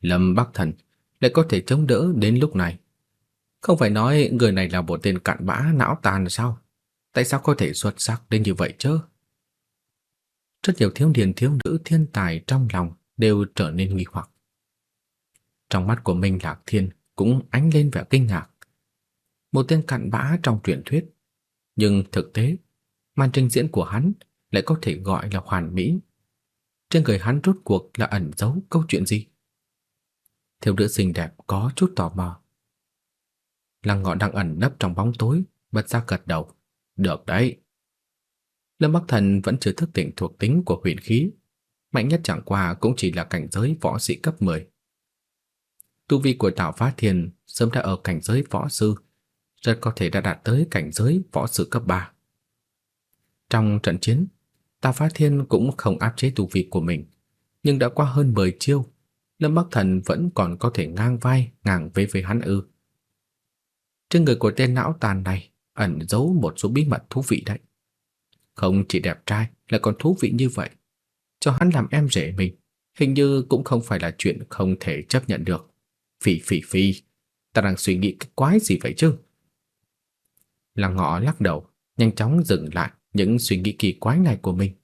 Lâm Bắc Thần lại có thể chống đỡ đến lúc này. Không phải nói người này là một tên cặn bã não tàn sao? Tại sao có thể xuất sắc đến như vậy chứ? Rất nhiều thiếu niên thiếu nữ thiên tài trong lòng đều trở nên nghi hoặc. Trong mắt của Minh Lạc Thiên cũng ánh lên vẻ kinh ngạc. Một tên cặn bã trong truyền thuyết, nhưng thực tế, màn trình diễn của hắn lại có thể gọi là hoàn mỹ. Trên người hắn rốt cuộc là ẩn giấu câu chuyện gì? Thiếu nữ xinh đẹp có chút tò mò. Lăng ngọ đang ẩn nấp trong bóng tối, bật ra gật đầu. Được đấy. Lâm Bắc Thần vẫn chưa thức tỉnh thuộc tính của huyền khí. Mạnh nhất chẳng qua cũng chỉ là cảnh giới võ sĩ cấp 10. Tu vi của Tào Phá Thiên sớm đã ở cảnh giới võ sư, rất có thể đã đạt tới cảnh giới võ sư cấp 3. Trong trận chiến, Tào Phá Thiên cũng không áp chế tu vi của mình, nhưng đã qua hơn 10 chiêu, Lâm Bắc Thần vẫn còn có thể ngang vai, ngang vế với hắn ư. Trên người của tên não tàn này ẩn giấu một số bí mật thú vị đấy. Không chỉ đẹp trai là còn thú vị như vậy. Cho hắn làm em rể mình, hình như cũng không phải là chuyện không thể chấp nhận được. Phỉ phỉ phỉ, ta đang suy nghĩ cái quái gì vậy chứ? Lăng ngọ lắc đầu, nhanh chóng dừng lại những suy nghĩ kỳ quái này của mình.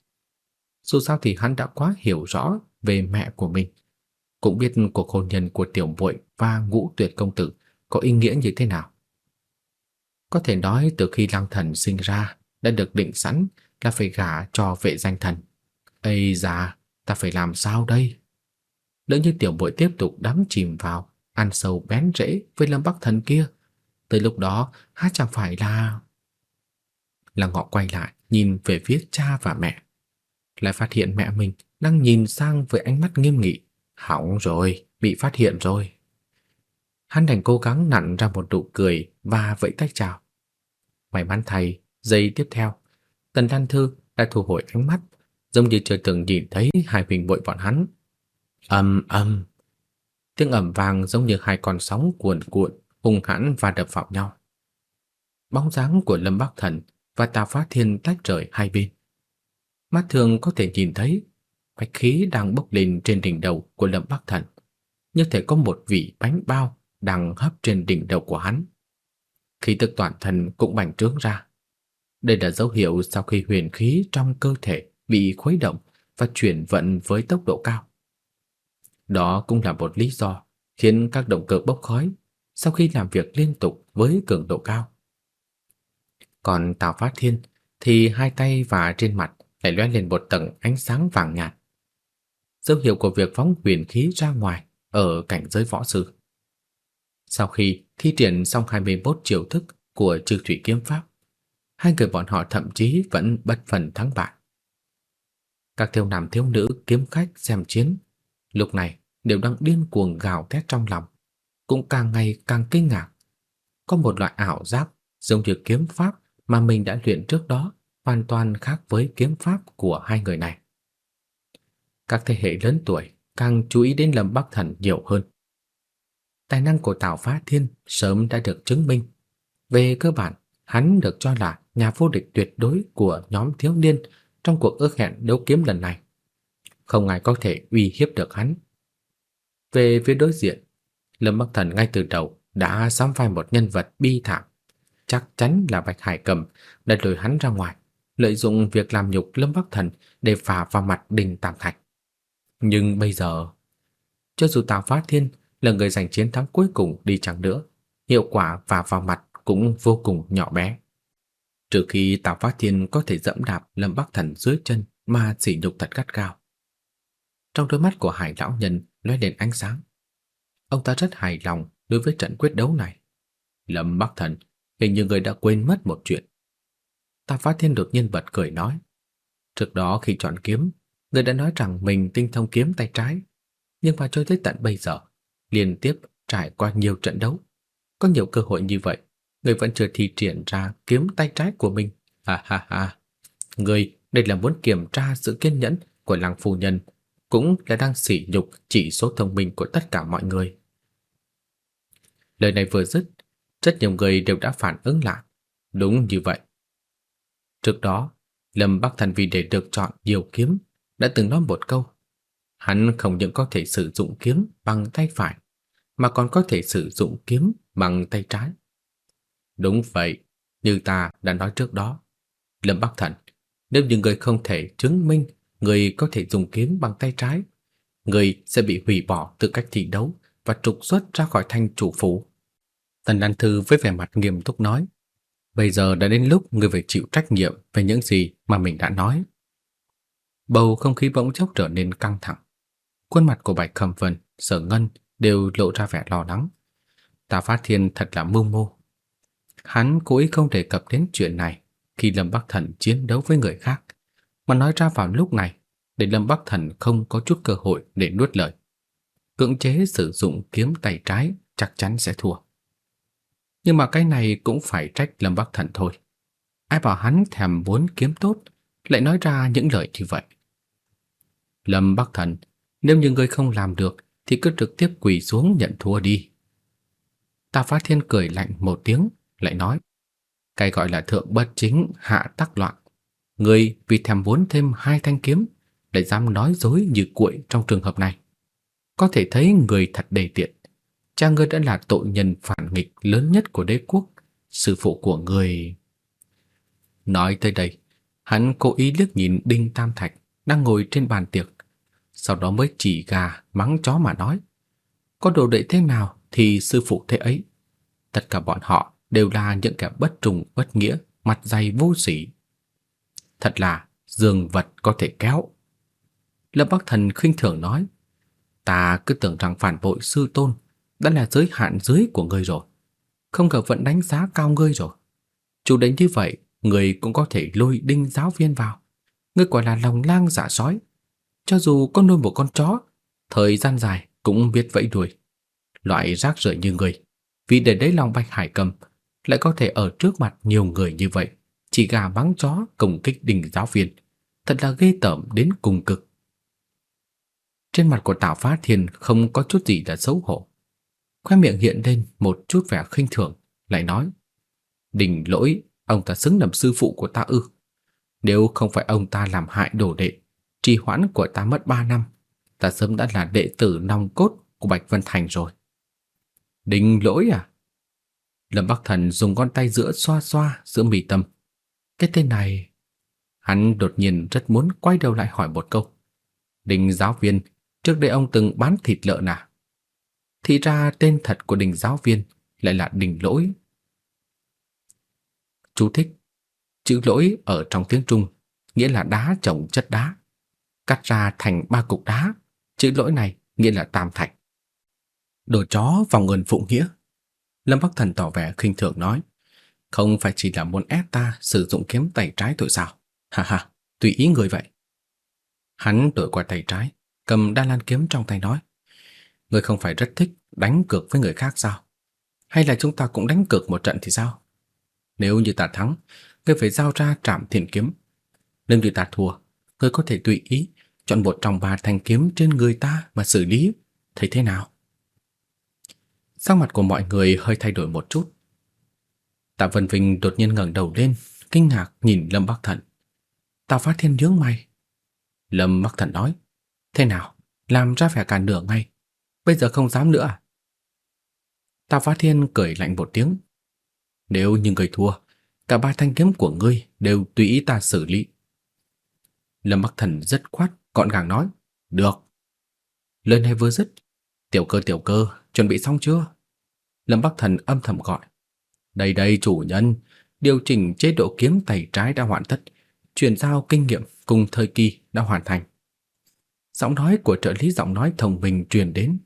Dù sao thì hắn đã quá hiểu rõ về mẹ của mình, cũng biết cuộc hôn nhân của tiểu muội và ngũ tuyệt công tử có ý nghĩa như thế nào. Có thể nói từ khi Lăng Thần sinh ra đã được định sẵn là phải gả cho vệ danh thần. Ây da, ta phải làm sao đây? Lỡ như tiểu muội tiếp tục đắm chìm vào ăn sâu bén rễ với Lâm Bắc Thần kia, tới lúc đó há chẳng phải là là ngọ quay lại, nhìn về phía cha và mẹ. Lại phát hiện mẹ mình đang nhìn sang với ánh mắt nghiêm nghị. Hỏng rồi, bị phát hiện rồi. Hắn đành cố gắng nặn ra một nụ cười và vẫy tay chào. May mắn thay, giây tiếp theo, Tần Lan Thư đã thu hồi ánh mắt, giống như chưa từng nhìn thấy hai huynh bội bọn hắn. Âm âm. Tiếng ầm vang giống như hai con sóng cuồn cuộn, hung hãn và đập vào nhau. Bóng dáng của Lâm Bắc Thần và Tào Phá Thiên tách rời hai bên. Mắt thường có thể nhìn thấy bạch khí đang bốc lên trên đỉnh đầu của Lâm Bắc Thần, như thể có một vị bánh bao đang hấp trên đỉnh đầu của hắn. Khí tức toàn thân cũng bành trướng ra. Đây là dấu hiệu sau khi huyền khí trong cơ thể bị khuấy động và chuyển vận với tốc độ cao. Đó cũng là một lý do khiến các động cơ bốc khói sau khi làm việc liên tục với cường độ cao. Còn Tào Phát Thiên thì hai tay và trên mặt lại lóe lên một tầng ánh sáng vàng nhạt. Dấu hiệu của việc phóng huyền khí ra ngoài ở cảnh giới võ sư. Sau khi thi triển xong 21 chiêu thức của trừ thủy kiếm pháp, hai người bọn họ thậm chí vẫn bất phần thắng bại. Các thiếu nam thiếu nữ kiếm khách xem chiến, lúc này đều đang điên cuồng gào thét trong lòng, cũng càng ngày càng kinh ngạc. Có một loại ảo giác giống như kiếm pháp mà mình đã luyện trước đó hoàn toàn khác với kiếm pháp của hai người này. Các thế hệ lớn tuổi càng chú ý đến Lâm Bắc Thần nhiều hơn. Tài năng của Tào Phá Thiên sớm đã được chứng minh. Về cơ bản, hắn được cho là nhà vô địch tuyệt đối của nhóm thiếu niên trong cuộc ước hẹn đấu kiếm lần này. Không ai có thể uy hiếp được hắn. Về phía đối diện, Lâm Bắc Thần ngay từ đầu đã sắm vai một nhân vật bi thảm chắc chắn là Bạch Hải Cầm đã lôi hắn ra ngoài, lợi dụng việc làm nhục Lâm Bắc Thần để phá vào mặt Đình Tam Thạch. Nhưng bây giờ, cho dù Tào Phát Thiên là người giành chiến thắng cuối cùng đi chăng nữa, hiệu quả và vào mặt cũng vô cùng nhỏ bé. Trừ khi Tào Phát Thiên có thể dẫm đạp Lâm Bắc Thần dưới chân mà sỉ nhục thật gắt gao. Trong đôi mắt của Hải lão nhân lóe lên ánh sáng. Ông ta rất hài lòng đối với trận quyết đấu này. Lâm Bắc Thần hình như người đã quên mất một chuyện. Tào Phát Thiên đột nhiên bật cười nói: "Trước đó khi chọn kiếm, người đã nói rằng mình tinh thông kiếm tay trái, nhưng mà cho tới tận bây giờ, liên tiếp trải qua nhiều trận đấu, có nhiều cơ hội như vậy, người vẫn chưa thi triển ra kiếm tay trái của mình. Ha ha ha. Người đây là muốn kiểm tra sự kiên nhẫn của lăng phu nhân, cũng là đang sỉ nhục chỉ số thông minh của tất cả mọi người. Lời này vừa dứt, rất nhiều người đều đã phản ứng lại. Đúng như vậy. Trước đó, Lâm Bắc Thần vì để được chọn nhiều kiếm, đã từng nói một câu. Hắn không những có thể sử dụng kiếm bằng tay phải, mà còn có thể sử dụng kiếm bằng tay trái. Đúng vậy, như ta đã nói trước đó. Lâm Bắc Thần, nếu như người không thể chứng minh người có thể dùng kiếm bằng tay trái, người sẽ bị hủy bỏ tư cách thi đấu và trục xuất ra khỏi thanh chủ phủ. Tần Đan Thư với vẻ mặt nghiêm túc nói, bây giờ đã đến lúc người phải chịu trách nhiệm về những gì mà mình đã nói. Bầu không khí bỗng chốc trở nên căng thẳng. Khuôn mặt của Bạch Khâm Vân, Sở Ngân đều lộ ra vẻ lo lắng. Tạ Phát Thiên thật là mưu mô. Hắn cố ý không đề cập đến chuyện này khi Lâm Bắc Thần chiến đấu với người khác, mà nói ra vào lúc này để Lâm Bắc Thần không có chút cơ hội để nuốt lời. Cưỡng chế sử dụng kiếm tay trái chắc chắn sẽ thua. Nhưng mà cái này cũng phải trách Lâm Bắc Thần thôi. Ai bảo hắn thèm muốn kiếm tốt, lại nói ra những lời như vậy. Lâm Bắc Thần, nếu như ngươi không làm được thì cứ trực tiếp quỳ xuống nhận thua đi. Ta phá Thiên cười lạnh một tiếng, lại nói: "Cái gọi là thượng bất chính, hạ tắc loạn. Ngươi vì thèm muốn thêm hai thanh kiếm, lại dám nói dối như cuội trong trường hợp này. Có thể thấy người thật đề tiện. Cha ngươi đã là tội nhân phản nghịch lớn nhất của đế quốc, sư phụ của người." Nói tới đây, hắn cố ý liếc nhìn Đinh Tam Thạch đang ngồi trên bàn tiệc, sau đó mới chỉ gà mắng chó mà nói: "Có đồ đệ thế nào thì sư phụ thế ấy." Tất cả bọn họ đều là những kẻ bất trùng bất nghĩa, mặt dày vô sỉ. Thật là dương vật có thể kéo. Lâm Bắc Thần khinh thường nói, ta cứ tưởng rằng phản bội sư tôn đã là giới hạn dưới của ngươi rồi, không ngờ vẫn đánh giá cao ngươi rồi. Chủ đánh như vậy, ngươi cũng có thể lôi đinh giáo viên vào. Ngươi quả là lòng lang dạ sói. Cho dù con nuôi một con chó, thời gian dài cũng biết vẫy đuôi. Loại rác rưởi như người vì để đấy lòng Bạch Hải Cầm lại có thể ở trước mặt nhiều người như vậy, chỉ gà mắng chó công kích đình giáo viên, thật là ghê tởm đến cùng cực. Trên mặt của Tào Phá Thiên không có chút gì là xấu hổ. Khoe miệng hiện lên một chút vẻ khinh thường, lại nói: "Đình lỗi, ông ta xứng làm sư phụ của ta ư? Nếu không phải ông ta làm hại đồ đệ, trì hoãn của ta mất 3 năm, ta sớm đã là đệ tử nòng cốt của Bạch Vân Thành rồi." Đình lỗi à? Lâm Bắc Thần dùng con tay giữa xoa xoa giữa mì tâm. Cái tên này... Hắn đột nhiên rất muốn quay đầu lại hỏi một câu. Đình giáo viên, trước đây ông từng bán thịt lợn à? Thì ra tên thật của đình giáo viên lại là đình lỗi. Chú thích. Chữ lỗi ở trong tiếng Trung nghĩa là đá chồng chất đá. Cắt ra thành ba cục đá, chữ lỗi này nghĩa là tam thạch. Đồ chó vòng ơn phụ nghĩa. Lâm Bắc Thần tỏ vẻ khinh thường nói, không phải chỉ là muốn ép ta sử dụng kiếm tay trái thôi sao? Ha ha, tùy ý người vậy. Hắn đổi qua tay trái, cầm đa lan kiếm trong tay nói, người không phải rất thích đánh cược với người khác sao? Hay là chúng ta cũng đánh cược một trận thì sao? Nếu như ta thắng, ngươi phải giao ra trảm thiền kiếm. Nếu như ta thua, ngươi có thể tùy ý chọn một trong ba thanh kiếm trên người ta mà xử lý, thấy thế nào? Sắc mặt của mọi người hơi thay đổi một chút. Tạ Vân Vinh đột nhiên ngẩng đầu lên, kinh ngạc nhìn Lâm Bắc Thần. Tạ Phát Thiên nhướng mày. Lâm Bắc Thần nói, thế nào, làm ra vẻ cả nửa ngay, bây giờ không dám nữa à? Tạ Phát Thiên cười lạnh một tiếng. Nếu như người thua, cả ba thanh kiếm của ngươi đều tùy ý ta xử lý. Lâm Bắc Thần rất khoát, gọn gàng nói, được, Lời này vừa dứt, "Tiểu cơ, tiểu cơ, chuẩn bị xong chưa?" Lâm Bắc Thần âm thầm gọi. "Đây đây chủ nhân, điều chỉnh chế độ kiếm tay trái đã hoàn tất, chuyển giao kinh nghiệm cùng thời kỳ đã hoàn thành." Giọng nói của trợ lý giọng nói thông minh truyền đến.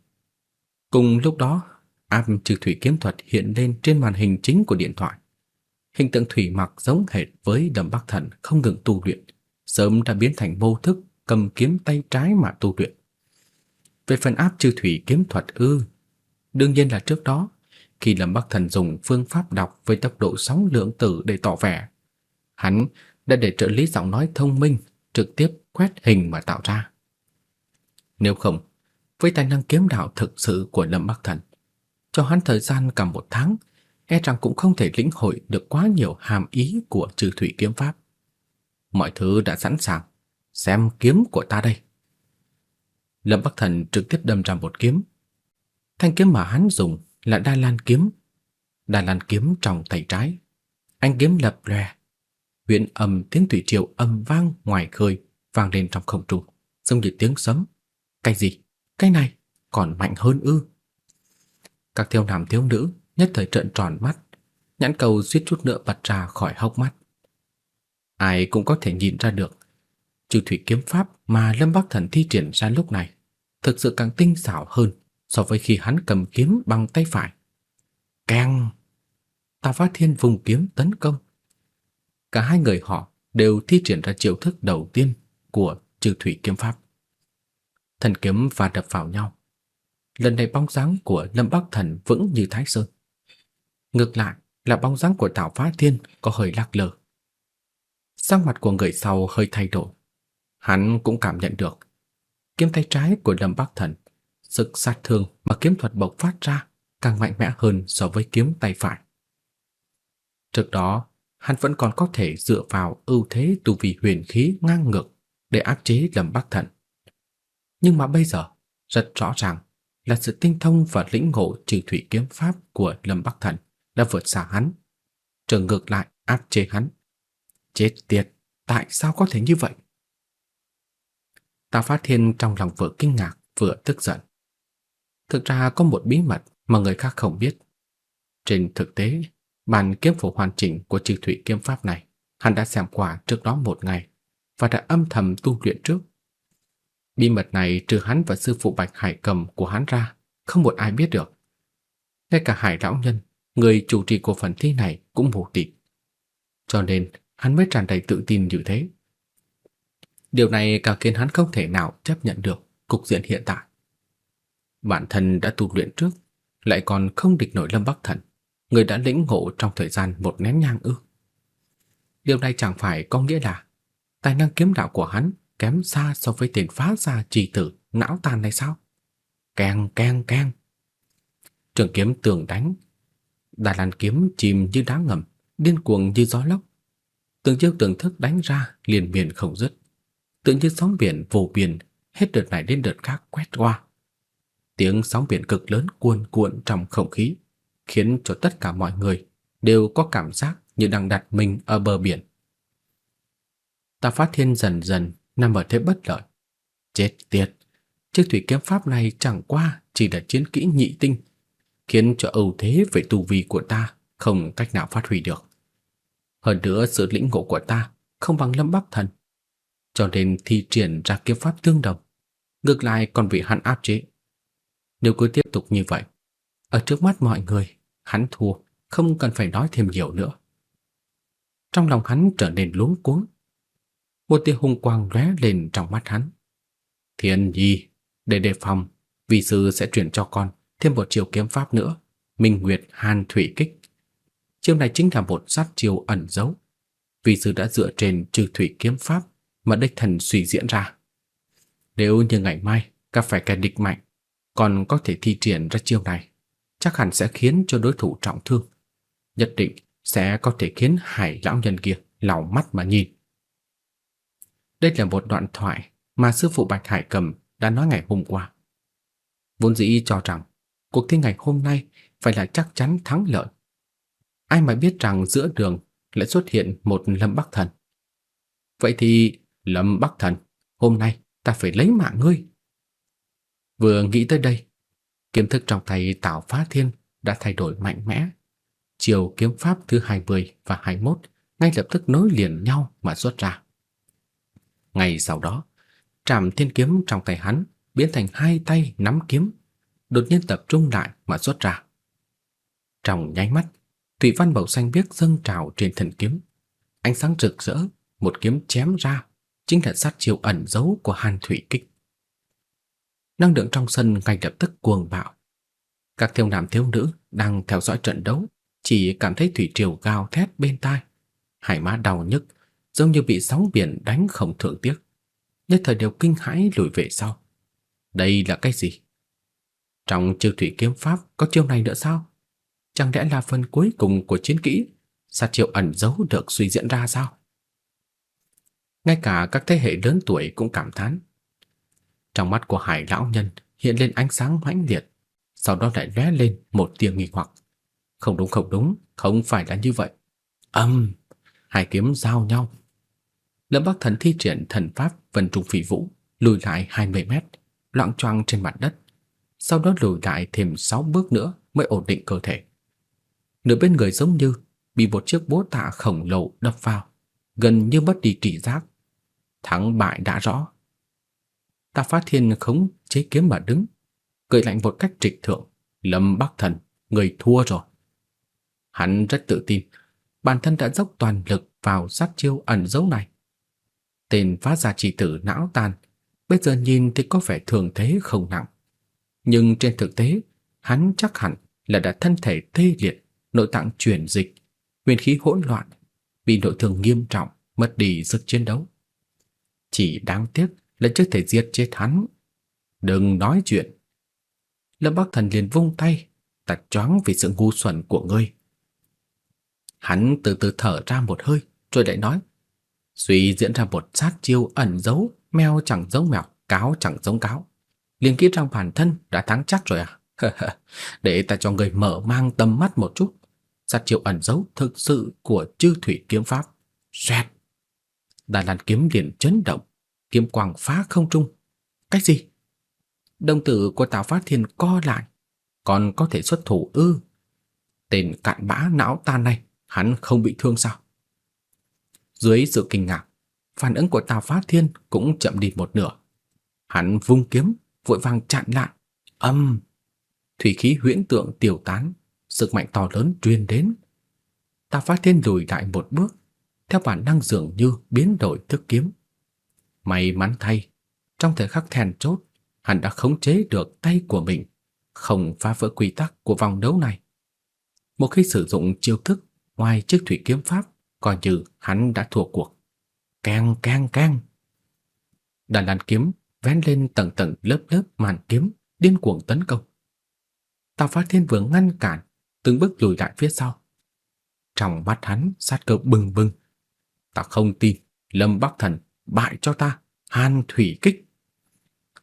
Cùng lúc đó, áp trừ thủy kiếm thuật hiện lên trên màn hình chính của điện thoại. Hình tượng thủy mặc giống hệt với lâm Bắc Thần không ngừng tu luyện, sớm đã biến thành vô thức cầm kiếm tay trái mà tu luyện. Về phần áp trừ thủy kiếm thuật ư, đương nhiên là trước đó, khi Lâm Bắc Thần dùng phương pháp đọc với tốc độ sóng lượng tử để tỏ vẻ, hắn đã để trợ lý giọng nói thông minh trực tiếp quét hình mà tạo ra. Nếu không, với tài năng kiếm đạo thực sự của Lâm Bắc Thần, cho hắn thời gian cả một tháng, e rằng cũng không thể lĩnh hội được quá nhiều hàm ý của trừ thủy kiếm pháp. Mọi thứ đã sẵn sàng, xem kiếm của ta đây. Lâm Bắc Thần trực tiếp đâm ra một kiếm. Thanh kiếm mà hắn dùng là Đa Lan kiếm. Đa Lan kiếm trong tay trái. Anh kiếm lập lòe. Huyễn âm tiếng thủy triều âm vang ngoài khơi vang lên trong không trung, giống như tiếng sấm. Cái gì? Cái này còn mạnh hơn ư? Các thiếu nam thiếu nữ nhất thời trợn tròn mắt, nhãn cầu suýt chút nữa bật ra khỏi hốc mắt. Ai cũng có thể nhìn ra được, trừ thủy kiếm pháp mà Lâm Bắc Thần thi triển ra lúc này, thực sự càng tinh xảo hơn so với khi hắn cầm kiếm bằng tay phải. Keng! Tào Phá Thiên vùng kiếm tấn công. Cả hai người họ đều thi triển ra chiêu thức đầu tiên của trừ thủy kiếm pháp. Thần kiếm và đập vào nhau. Lần này bóng dáng của Lâm Bắc Thần vững như Thái Sơn. Ngược lại là bóng dáng của Tào Phá Thiên có hơi lắc lờ. Sắc mặt của người sau hơi thay đổi. Hắn cũng cảm nhận được kiếm tay trái của Lâm Bắc Thần, sức sát thương mà kiếm thuật bộc phát ra càng mạnh mẽ hơn so với kiếm tay phải. Trước đó, hắn vẫn còn có thể dựa vào ưu thế tu vi huyền khí ngang ngược để áp chế Lâm Bắc Thần. Nhưng mà bây giờ, rất rõ ràng là sự tinh thông và lĩnh ngộ trừ thủy kiếm pháp của Lâm Bắc Thần đã vượt xa hắn, trở ngược lại áp chế hắn. Chết tiệt, tại sao có thể như vậy? Tào Phát Thiên trong lòng vừa kinh ngạc vừa tức giận. Thực ra có một bí mật mà người khác không biết. Trên thực tế, bản kiếm phổ hoàn chỉnh của trừ thủy kiếm pháp này, hắn đã xem qua trước đó một ngày và đã âm thầm tu luyện trước. Bí mật này trừ hắn và sư phụ Bạch Hải Cầm của hắn ra, không một ai biết được. Ngay cả Hải lão nhân, người chủ trì của phần thi này cũng mù tịt. Cho nên, hắn mới tràn đầy tự tin như thế. Điều này càng khiến hắn không thể nào chấp nhận được cục diện hiện tại. Bản thân đã tu luyện trước, lại còn không địch nổi Lâm Bắc Thần, người đã lĩnh ngộ trong thời gian một nén nhang ư? Điều này chẳng phải có nghĩa là tài năng kiếm đạo của hắn kém xa so với tên phá gia trì tử não tàn này sao? Keng keng keng. Trường kiếm tường đánh, Đà Lan kiếm chìm như đá ngầm, điên cuồng như gió lốc. Từng chiêu từng thức đánh ra liền miền không dứt tựa như sóng biển vô biên, hết đợt này đến đợt khác quét qua. Tiếng sóng biển cực lớn cuồn cuộn trong không khí, khiến cho tất cả mọi người đều có cảm giác như đang đặt mình ở bờ biển. Ta phát thiên dần dần nằm ở thế bất lợi. Chết tiệt, chiếc thủy kiếm pháp này chẳng qua chỉ là chiến kỹ nhị tinh, khiến cho ưu thế về tu vi của ta không cách nào phát huy được. Hơn nữa sự lĩnh ngộ của ta không bằng Lâm Bắc Thần, cho nên thi triển ra kiếm pháp tương đồng, ngược lại còn bị hắn áp chế. Nếu cứ tiếp tục như vậy, ở trước mắt mọi người, hắn thua, không cần phải nói thêm nhiều nữa. Trong lòng hắn trở nên luống cuống, một tia hung quang lóe lên trong mắt hắn. Thiên Nhi, để đề phòng, vị sư sẽ chuyển cho con thêm một chiêu kiếm pháp nữa, Minh Nguyệt Hàn Thủy Kích. Chiêu này chính là một sát chiêu ẩn giấu. Vị sư đã dựa trên trừ thủy kiếm pháp mà đích thần suy diễn ra. Nếu như ngày mai gặp phải kẻ địch mạnh, còn có thể thi triển ra chiêu này, chắc hẳn sẽ khiến cho đối thủ trọng thương. Nhất định sẽ có thể khiến hải lão nhân kia lau mắt mà nhìn. Đây là một đoạn thoại mà sư phụ Bạch Hải Cầm đã nói ngày hôm qua. Vốn dĩ cho rằng cuộc thi ngày hôm nay phải là chắc chắn thắng lợi. Ai mà biết rằng giữa đường lại xuất hiện một Lâm Bắc Thần. Vậy thì Lâm Bắc Thần, hôm nay ta phải lấy mạng ngươi. Vừa nghĩ tới đây, kiếm thức trong tay Tào Phá Thiên đã thay đổi mạnh mẽ. Chiều kiếm pháp thứ 20 và 21 ngay lập tức nối liền nhau mà xuất ra. ngày sau đó, Trảm Thiên kiếm trong tay hắn biến thành hai tay nắm kiếm, đột nhiên tập trung lại mà xuất ra. Trong nháy mắt, thủy văn màu xanh biếc dâng trào trên thần kiếm, ánh sáng rực rỡ, một kiếm chém ra, chính là sát chiêu ẩn giấu của Hàn Thủy Kích. Năng lượng trong sân ngay lập tức cuồng bạo. Các thiếu nam thiếu nữ đang theo dõi trận đấu chỉ cảm thấy thủy triều gào thét bên tai, hai má đau nhức, giống như bị sóng biển đánh không thượng tiếc. Nhất thời đều kinh hãi lùi về sau. Đây là cái gì? Trong chiêu thủy kiếm pháp có chiêu này nữa sao? Chẳng lẽ là phần cuối cùng của chiến kỹ, sát chiêu ẩn giấu được suy diễn ra sao? Ngay cả các thế hệ lớn tuổi cũng cảm thán. Trong mắt của Hải lão nhân hiện lên ánh sáng mãnh liệt, sau đó lại lóe lên một tia nghi hoặc. Không đúng không đúng, không phải là như vậy. Âm, hai kiếm giao nhau. Lâm Bắc Thần thi triển thần pháp Vân Trung Phỉ Vũ, lùi lại 20 mét, loạng choạng trên mặt đất, sau đó lùi lại thêm 6 bước nữa mới ổn định cơ thể. Nửa bên người giống như bị một chiếc búa tạ khổng lồ đập vào, gần như mất đi trí giác. Thắng bại đã rõ. Ta phát thiên khống chế kiếm mà đứng, cười lạnh một cách trịch thượng, Lâm Bắc Thần, người thua rồi. Hắn rất tự tin, bản thân đã dốc toàn lực vào sát chiêu ẩn dấu này. Tên phá gia chỉ tử não tàn, bây giờ nhìn thì có vẻ thường thế không nặng. Nhưng trên thực tế, hắn chắc hẳn là đã thân thể tê liệt, nội tạng chuyển dịch, nguyên khí hỗn loạn, bị nội thương nghiêm trọng, mất đi sức chiến đấu. Chỉ đáng tiếc là chưa thể giết chết hắn. Đừng nói chuyện. Lâm Bắc Thần liền vung tay, ta choáng vì sự ngu xuẩn của ngươi. Hắn từ từ thở ra một hơi, rồi lại nói, suy diễn ra một sát chiêu ẩn giấu, mèo chẳng giống mèo, cáo chẳng giống cáo. Liên kỹ trong bản thân đã thắng chắc rồi à? Để ta cho người mở mang tầm mắt một chút. Sát chiêu ẩn giấu thực sự của chư thủy kiếm pháp. Xoẹt! Đà Lan kiếm liền chấn động, kiếm quang phá không trung. Cái gì? Đồng tử của Tào Phát Thiên co lại, còn có thể xuất thủ ư? Tên cạn bã não tan này, hắn không bị thương sao? Dưới sự kinh ngạc, phản ứng của Tào Phát Thiên cũng chậm đi một nửa. Hắn vung kiếm, vội vàng chặn lại. Âm! Thủy khí huyễn tượng tiêu tán, sức mạnh to lớn truyền đến. Tào Phát Thiên lùi lại một bước, theo bản năng dường như biến đổi thức kiếm. May mắn thay, trong thời khắc then chốt, hắn đã khống chế được tay của mình, không phá vỡ quy tắc của vòng đấu này. Một khi sử dụng chiêu thức ngoài chiếc thủy kiếm pháp, coi như hắn đã thua cuộc. Keng keng keng. Đàn đàn kiếm vén lên tầng tầng lớp lớp màn kiếm, điên cuồng tấn công. Tào Phát Thiên vừa ngăn cản, từng bước lùi lại phía sau. Trong mắt hắn sát cơ bừng bừng. Ta không tin, Lâm Bắc Thần bại cho ta, Hàn Thủy Kích.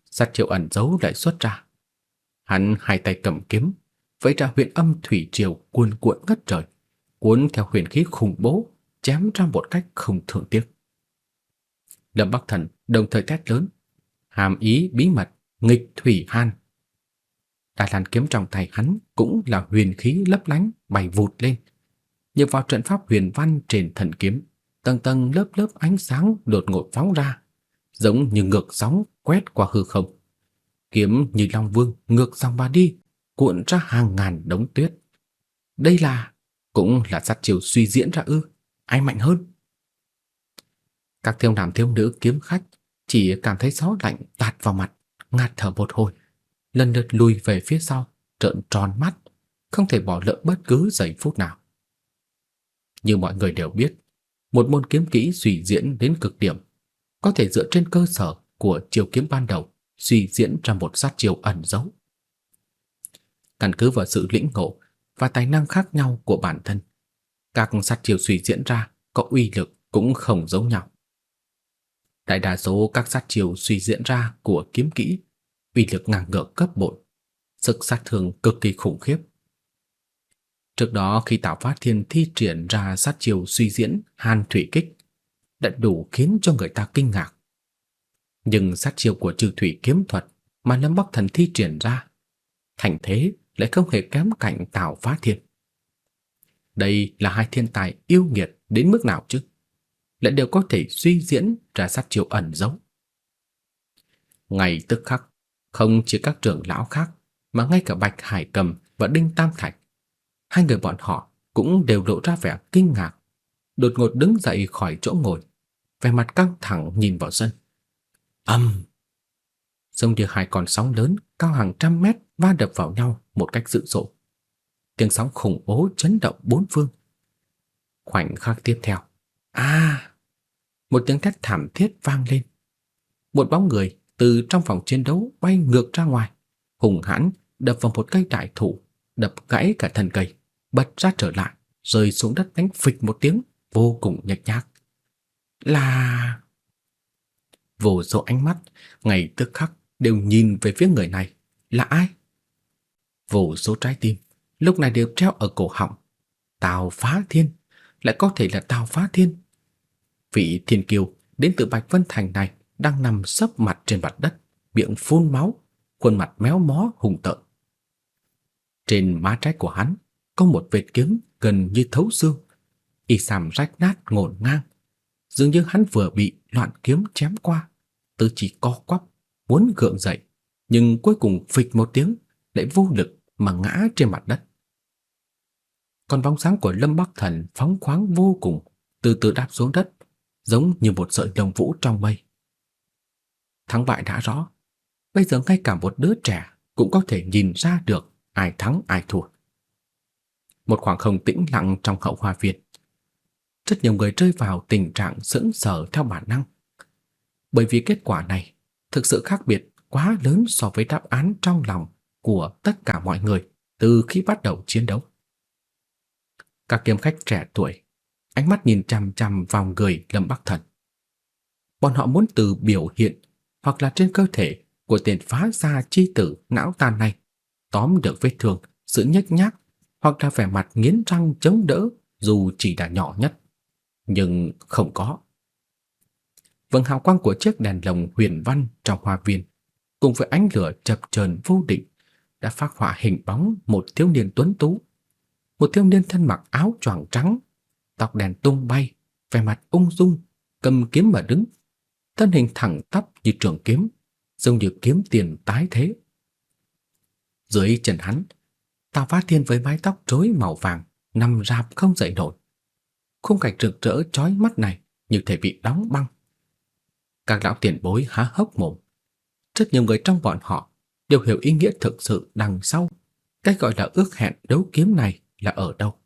Sát triệu ẩn giấu lại xuất ra. Hắn hai tay cầm kiếm, vẫy ra huyền âm thủy triều cuồn cuộn ngất trời, cuốn theo huyền khí khủng bố, chém ra một cách không thường tiếc. Lâm Bắc Thần đồng thời thét lớn, hàm ý bí mật nghịch thủy han. Đại Lan kiếm trong tay hắn cũng là huyền khí lấp lánh bay vụt lên, nhập vào trận pháp huyền văn trên thần kiếm, tầng tầng lớp lớp ánh sáng đột ngột phóng ra, giống như ngược sóng quét qua hư không. Kiếm như long vương ngược dòng mà đi, cuộn ra hàng ngàn đống tuyết. Đây là cũng là sát chiều suy diễn ra ư? Ai mạnh hơn? Các thiếu nam thiếu nữ kiếm khách chỉ cảm thấy gió lạnh tạt vào mặt, ngạt thở một hồi, lần lượt lùi về phía sau, trợn tròn mắt, không thể bỏ lỡ bất cứ giây phút nào. Như mọi người đều biết, một môn kiếm kỹ suy diễn đến cực điểm, có thể dựa trên cơ sở của chiêu kiếm ban đầu suy diễn ra một sát chiêu ẩn giấu. Căn cứ vào sự lĩnh ngộ và tài năng khác nhau của bản thân, các sát chiêu suy diễn ra có uy lực cũng không giống nhau. Đại đa số các sát chiêu suy diễn ra của kiếm kỹ uy lực ngang ngược cấp bội, sức sát thương cực kỳ khủng khiếp. Trước đó khi tạo Phát Thiên thi triển ra sát chiêu suy diễn Hàn Thủy Kích, đã đủ khiến cho người ta kinh ngạc. Nhưng sát chiêu của trừ thủy kiếm thuật mà Lâm Bắc Thần thi triển ra, thành thế lại không hề kém cạnh tạo Phá Thiên. Đây là hai thiên tài yêu nghiệt đến mức nào chứ? Lại đều có thể suy diễn ra sát chiêu ẩn giấu. Ngày tức khắc, không chỉ các trưởng lão khác, mà ngay cả Bạch Hải Cầm và Đinh Tam Thạch, hai người bọn họ cũng đều lộ ra vẻ kinh ngạc, đột ngột đứng dậy khỏi chỗ ngồi, vẻ mặt căng thẳng nhìn vào sân. Ầm. Sông như hai con sóng lớn cao hàng trăm mét va đập vào nhau một cách dữ dội. Tiếng sóng khủng bố chấn động bốn phương. Khoảnh khắc tiếp theo, a, một tiếng thét thảm thiết vang lên. Một bóng người từ trong phòng chiến đấu bay ngược ra ngoài, hùng hãn đập vào một cây đại thụ, đập gãy cả thân cây, bật ra trở lại, rơi xuống đất đánh phịch một tiếng, vô cùng nhạch nhác. Là vô số ánh mắt ngày tức khắc đều nhìn về phía người này, là ai? Vô số trái tim lúc này đều treo ở cổ họng. Tào Phá Thiên, lại có thể là Tào Phá Thiên. Vị thiên kiều đến từ Bạch Vân Thành này đang nằm sấp mặt trên mặt đất, miệng phun máu, khuôn mặt méo mó hùng tợn. Trên má trái của hắn có một vệt kiếm gần như thấu xương, y sàm rách nát ngổn ngang, dường như hắn vừa bị loạn kiếm chém qua, tứ chỉ co quắp, muốn gượng dậy, nhưng cuối cùng phịch một tiếng, lại vô lực mà ngã trên mặt đất. Còn bóng sáng của Lâm Bắc Thần phóng khoáng vô cùng, từ từ đáp xuống đất, giống như một sợi lông vũ trong mây. Thắng bại đã rõ, bây giờ ngay cả một đứa trẻ cũng có thể nhìn ra được ai thắng ai thua. Một khoảng không tĩnh lặng trong hậu hoa viên. Rất nhiều người rơi vào tình trạng sững sờ theo bản năng. Bởi vì kết quả này thực sự khác biệt quá lớn so với đáp án trong lòng của tất cả mọi người từ khi bắt đầu chiến đấu. Các kiếm khách trẻ tuổi, ánh mắt nhìn chằm chằm vào người Lâm Bắc Thần. Bọn họ muốn từ biểu hiện hoặc là trên cơ thể của tiền phá gia chi tử não tàn này tóm được vết thương, sự nhếch nhác hoặc là vẻ mặt nghiến răng chống đỡ dù chỉ là nhỏ nhất. Nhưng không có. Vầng hào quang của chiếc đèn lồng huyền văn trong hoa viên cùng với ánh lửa chập chờn vô định đã phát họa hình bóng một thiếu niên tuấn tú. Một thiếu niên thân mặc áo choàng trắng, tóc đen tung bay, vẻ mặt ung dung, cầm kiếm mà đứng, thân hình thẳng tắp như trường kiếm, giống như kiếm tiền tái thế. Dưới chân hắn, Tào Phát Thiên với mái tóc rối màu vàng nằm rạp không dậy nổi. Khung cảnh rực rỡ chói mắt này như thể bị đóng băng. Các lão tiền bối há hốc mồm. Rất nhiều người trong bọn họ đều hiểu ý nghĩa thực sự đằng sau cái gọi là ước hẹn đấu kiếm này là ở đâu.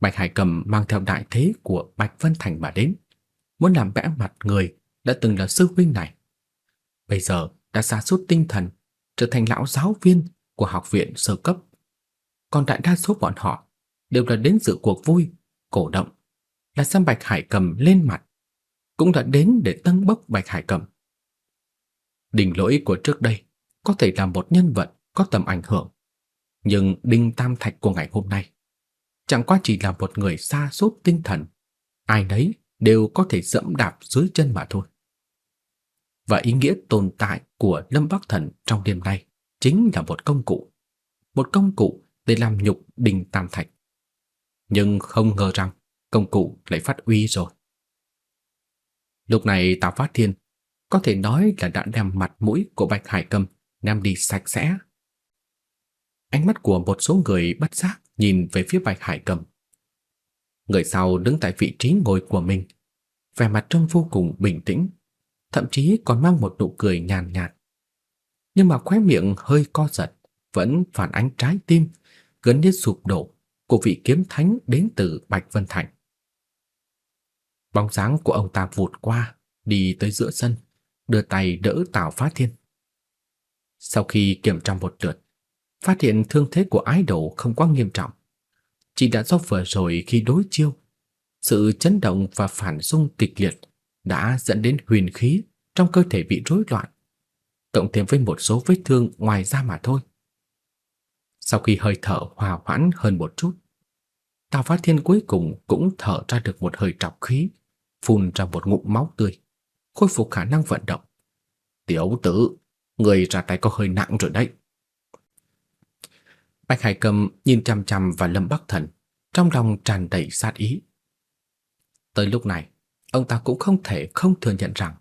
Bạch Hải Cầm mang theo đại thế của Bạch Vân Thành mà đến, muốn làm bẽ mặt người đã từng là sư huynh này. Bây giờ đã sa sút tinh thần, trở thành lão giáo viên của học viện sơ cấp. Còn đại đa số bọn họ đều là đến dự cuộc vui, cổ động, là xem Bạch Hải Cầm lên mặt, cũng đã đến để tăng bốc Bạch Hải Cầm. Đỉnh lỗi của trước đây có thể là một nhân vật có tầm ảnh hưởng, nhưng Đinh Tam Thạch của ngày hôm nay chẳng qua chỉ là một người xa sút tinh thần, ai nấy đều có thể dẫm đạp dưới chân mà thôi. Và ý nghĩa tồn tại của Lâm Bắc Thần trong đêm nay chính là một công cụ, một công cụ để làm nhục Đinh Tam Thạch. Nhưng không ngờ rằng công cụ lại phát uy rồi. Lúc này Tào Phát Thiên có thể nói là đã đem mặt mũi của Bạch Hải Cầm đem đi sạch sẽ. Ánh mắt của một số người bất giác nhìn về phía Bạch Hải Cầm. Người sau đứng tại vị trí ngồi của mình, vẻ mặt trông vô cùng bình tĩnh, thậm chí còn mang một nụ cười nhàn nhạt. Nhưng mà khóe miệng hơi co giật, vẫn phản ánh trái tim gần như sụp đổ của vị kiếm thánh đến từ Bạch Vân Thành. Bóng dáng của ông ta vụt qua, đi tới giữa sân, đưa tay đỡ Tào Phá Thiên. Sau khi kiểm tra một lượt, phát hiện thương thế của ái đồ không quá nghiêm trọng, chỉ đã do vừa rồi khi đối chiêu, sự chấn động và phản xung kịch liệt đã dẫn đến huyền khí trong cơ thể bị rối loạn, cộng thêm với một số vết thương ngoài da mà thôi. Sau khi hơi thở hòa hoãn hơn một chút, Tào Phát Thiên cuối cùng cũng thở ra được một hơi trọc khí, phun ra một ngụm máu tươi, khôi phục khả năng vận động. "Tiểu tử, người ra tay có hơi nặng rồi đấy. Bạch Hải Cầm nhìn chằm chằm vào Lâm Bắc Thần, trong lòng tràn đầy sát ý. Tới lúc này, ông ta cũng không thể không thừa nhận rằng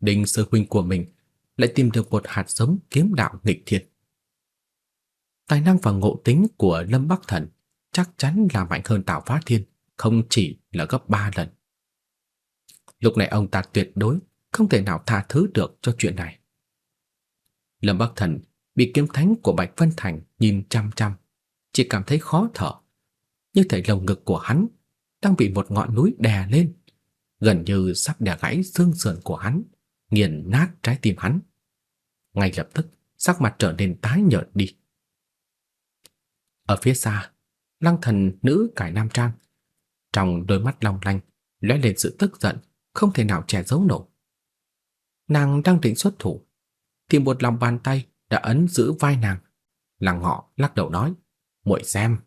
Đinh Sư huynh của mình lại tìm được một hạt giống kiếm đạo nghịch thiên. Tài năng và ngộ tính của Lâm Bắc Thần chắc chắn là mạnh hơn Tào Phá Thiên, không chỉ là gấp ba lần. Lúc này ông ta tuyệt đối không thể nào tha thứ được cho chuyện này. Lâm Bắc Thần bị kiếm thánh của Bạch Vân Thành nhìn chăm chăm, chỉ cảm thấy khó thở, như thể lồng ngực của hắn đang bị một ngọn núi đè lên, gần như sắp đè gãy xương sườn của hắn, nghiền nát trái tim hắn. Ngay lập tức, sắc mặt trở nên tái nhợt đi. Ở phía xa, Lăng Thần nữ cải nam trang, trong đôi mắt long lanh lóe lên sự tức giận, không thể nào che giấu nổi. Nàng đang định xuất thủ, thì một lòng bàn tay đã ấn giữ vai nàng. Lăng họ lắc đầu nói, muội xem.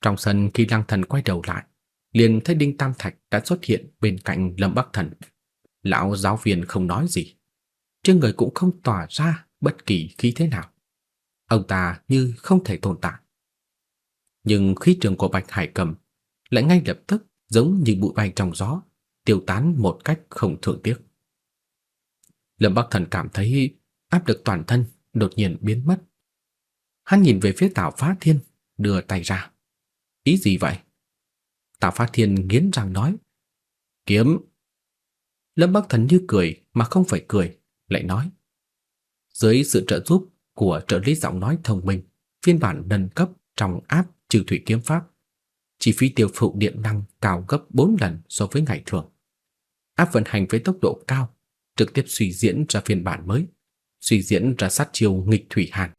Trong sân khi Lăng Thần quay đầu lại, liền thấy Đinh Tam Thạch đã xuất hiện bên cạnh Lâm Bắc Thần. Lão giáo viên không nói gì, trên người cũng không tỏa ra bất kỳ khí thế nào. Ông ta như không thể tồn tại. Nhưng khí trường của Bạch Hải Cầm lại ngay lập tức giống như bụi bay trong gió, tiêu tán một cách không thường tiếc. Lâm Bắc Thần cảm thấy áp lực toàn thân đột nhiên biến mất. Hắn nhìn về phía Tào Phá Thiên, đưa tay ra. Ý gì vậy? Tạ Phá Thiên nghiến răng nói. Kiếm. Lâm Bắc Thần như cười mà không phải cười, lại nói. Dưới sự trợ giúp của trợ lý giọng nói thông minh, phiên bản nâng cấp trong app trừ thủy kiếm pháp, chi phí tiêu thụ điện năng cao gấp 4 lần so với ngày thường. App vận hành với tốc độ cao, trực tiếp suy diễn ra phiên bản mới, suy diễn ra sát chiêu nghịch thủy hàn.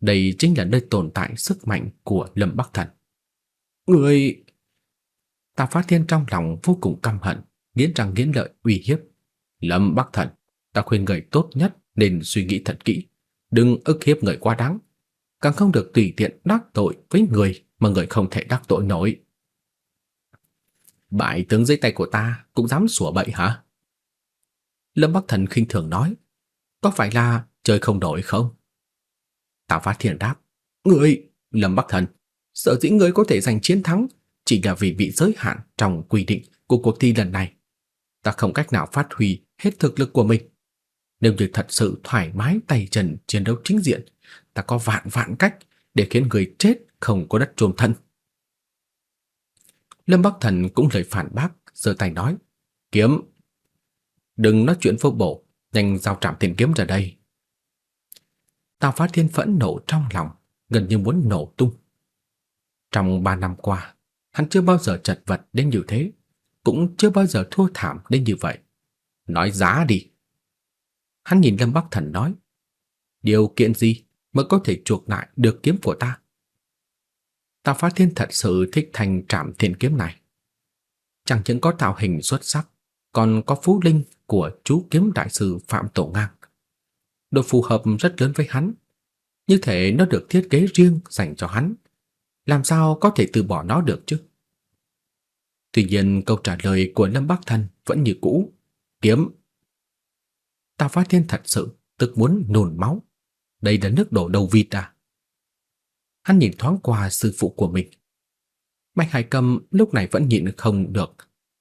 Đây chính là nơi tồn tại sức mạnh của Lâm Bắc Thần. Người Tạ Phát Thiên trong lòng vô cùng căm hận, nghiến răng nghiến lợi uy hiếp. Lâm Bắc Thần, ta khuyên người tốt nhất nên suy nghĩ thật kỹ, đừng ức hiếp người quá đáng, càng không được tùy tiện đắc tội với người mà người không thể đắc tội nổi. Bại tướng dưới tay của ta cũng dám sủa bậy hả? Lâm Bắc Thần khinh thường nói, có phải là trời không đổi không? tạ Phát Thiên đáp, người, Lâm Bắc Thần, sợ dĩ người có thể giành chiến thắng chỉ là vì bị giới hạn trong quy định của cuộc thi lần này. Ta không cách nào phát huy hết thực lực của mình. Nếu như thật sự thoải mái tay chân chiến đấu chính diện, ta có vạn vạn cách để khiến người chết không có đất chôn thân. Lâm Bắc Thần cũng lời phản bác, giơ tay nói: "Kiếm, đừng nói chuyện vô bổ, nhanh giao trảm tiền kiếm ra đây." Tào Phát Thiên phẫn nộ trong lòng, gần như muốn nổ tung. Trong ba năm qua, hắn chưa bao giờ chật vật đến như thế, cũng chưa bao giờ thua thảm đến như vậy. Nói giá đi. Hắn nhìn Lâm Bắc Thần nói, điều kiện gì mới có thể chuộc lại được kiếm của ta? Tào Phát Thiên thật sự thích thành trảm thiên kiếm này. Chẳng những có tạo hình xuất sắc, còn có phú linh của chú kiếm đại sư Phạm Tổ Ngang. Độ phù hợp rất lớn với hắn. Như thể nó được thiết kế riêng dành cho hắn. Làm sao có thể từ bỏ nó được chứ? Tuy nhiên câu trả lời của Lâm Bắc Thần vẫn như cũ. Kiếm. Tào Phát Thiên thật sự tức muốn nôn máu. Đây là nước đổ đầu vịt à? Hắn nhìn thoáng qua sư phụ của mình. Bạch Hải Cầm lúc này vẫn nhịn không được,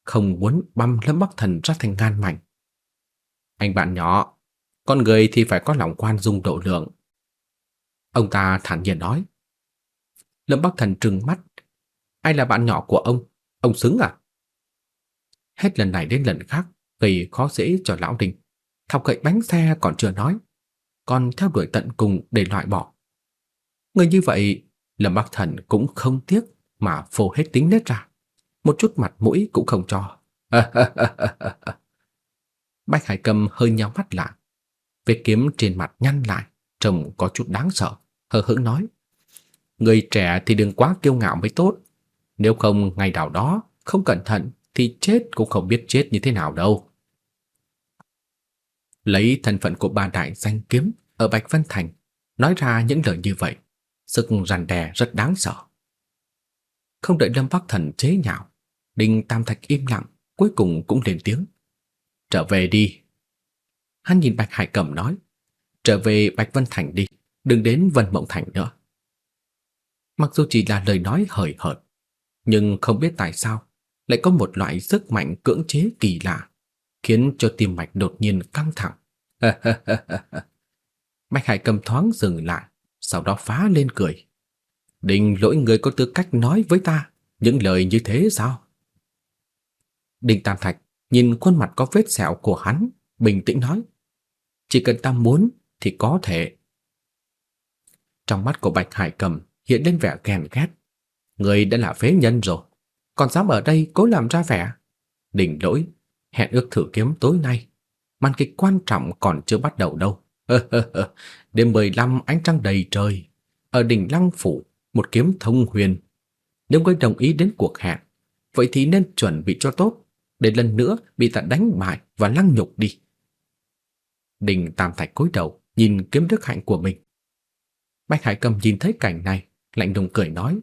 không muốn băm Lâm Bắc Thần ra thành ngàn mảnh. Anh bạn nhỏ, con người thì phải có lòng quan dung độ lượng. Ông ta thản nhiên nói. Lâm Bắc Thần trừng mắt. Ai là bạn nhỏ của ông? Ông xứng à? Hết lần này đến lần khác, gây khó dễ cho lão Đình. Thọc gậy bánh xe còn chưa nói, còn theo đuổi tận cùng để loại bỏ. Người như vậy, Lâm Bắc Thần cũng không tiếc mà phô hết tính nết ra, một chút mặt mũi cũng không cho. Bạch Hải Cầm hơi nhắm mắt lại, vết kiếm trên mặt nhăn lại, trông có chút đáng sợ, hờ hững nói: "Người trẻ thì đừng quá kiêu ngạo mới tốt, nếu không ngày nào đó không cẩn thận thì chết cũng không biết chết như thế nào đâu." Lấy thân phận của ba đại danh kiếm ở Bạch Vân Thành, nói ra những lời như vậy, sức rằn đè rất đáng sợ. Không đợi Lâm Bắc Thần chế nhạo, Đinh Tam Thạch im lặng, cuối cùng cũng lên tiếng. Trở về đi. Hắn nhìn Bạch Hải Cầm nói, trở về Bạch Vân Thành đi, đừng đến Vân Mộng Thành nữa. Mặc dù chỉ là lời nói hời hợt, nhưng không biết tại sao lại có một loại sức mạnh cưỡng chế kỳ lạ, khiến cho tim mạch đột nhiên căng thẳng. Bạch Hải cầm thoáng dừng lại, sau đó phá lên cười. Đình lỗi người có tư cách nói với ta những lời như thế sao? Đinh Tam Thạch nhìn khuôn mặt có vết sẹo của hắn, bình tĩnh nói. Chỉ cần ta muốn thì có thể. Trong mắt của Bạch Hải cầm hiện lên vẻ ghen ghét. Người đã là phế nhân rồi, còn dám ở đây cố làm ra vẻ. Đỉnh lỗi, hẹn ước thử kiếm tối nay. Màn kịch quan trọng còn chưa bắt đầu đâu. Đêm 15 ánh trăng đầy trời, ở đỉnh Lăng phủ, một kiếm thông huyền. Nếu ngươi đồng ý đến cuộc hẹn, vậy thì nên chuẩn bị cho tốt, để lần nữa bị ta đánh bại và lăng nhục đi. Đình Tam Thạch cúi đầu, nhìn kiếm đức hạnh của mình. Bạch Hải Cầm nhìn thấy cảnh này, lạnh lùng cười nói: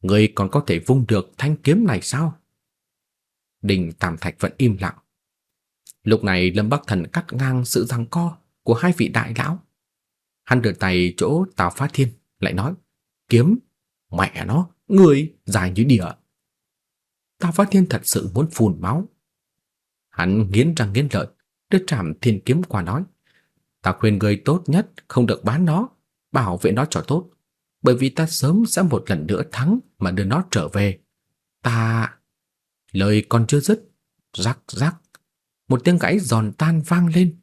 "Ngươi còn có thể vung được thanh kiếm này sao?" Đình Tam Thạch vẫn im lặng. Lúc này Lâm Bắc Thần cắt ngang sự giằng co của hai vị đại lão. Hắn đưa tay chỗ Tào Phát Thiên, lại nói, kiếm, mẹ nó, người dài như địa. Tào Phát Thiên thật sự muốn phun máu. Hắn nghiến răng nghiến lợi, đưa trảm thiên kiếm qua nói, ta khuyên người tốt nhất không được bán nó, bảo vệ nó cho tốt, bởi vì ta sớm sẽ một lần nữa thắng mà đưa nó trở về. Ta... Lời còn chưa dứt, rắc rắc, một tiếng gãy giòn tan vang lên.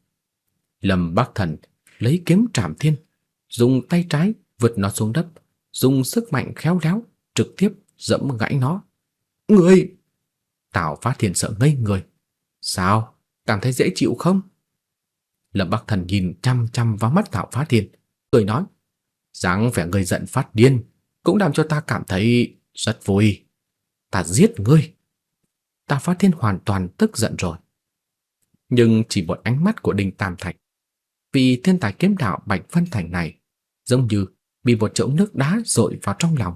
Lâm Bắc Thần lấy kiếm trảm thiên, dùng tay trái vượt nó xuống đất, dùng sức mạnh khéo léo trực tiếp dẫm gãy nó. Người! Tào Phát Thiên sợ ngây người. Sao? Cảm thấy dễ chịu không? Lâm Bắc Thần nhìn chăm chăm vào mắt Tào Phát Thiên, cười nói: "Dáng vẻ người giận phát điên cũng làm cho ta cảm thấy rất vui. Ta giết ngươi." Ta Phát Thiên hoàn toàn tức giận rồi. Nhưng chỉ một ánh mắt của Đinh Tam Thạch vì thiên tài kiếm đạo Bạch Vân Thành này giống như bị một chậu nước đá dội vào trong lòng,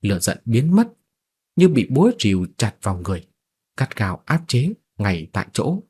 lửa giận biến mất, như bị búa rìu chặt vào người, cắt gào áp chế ngay tại chỗ.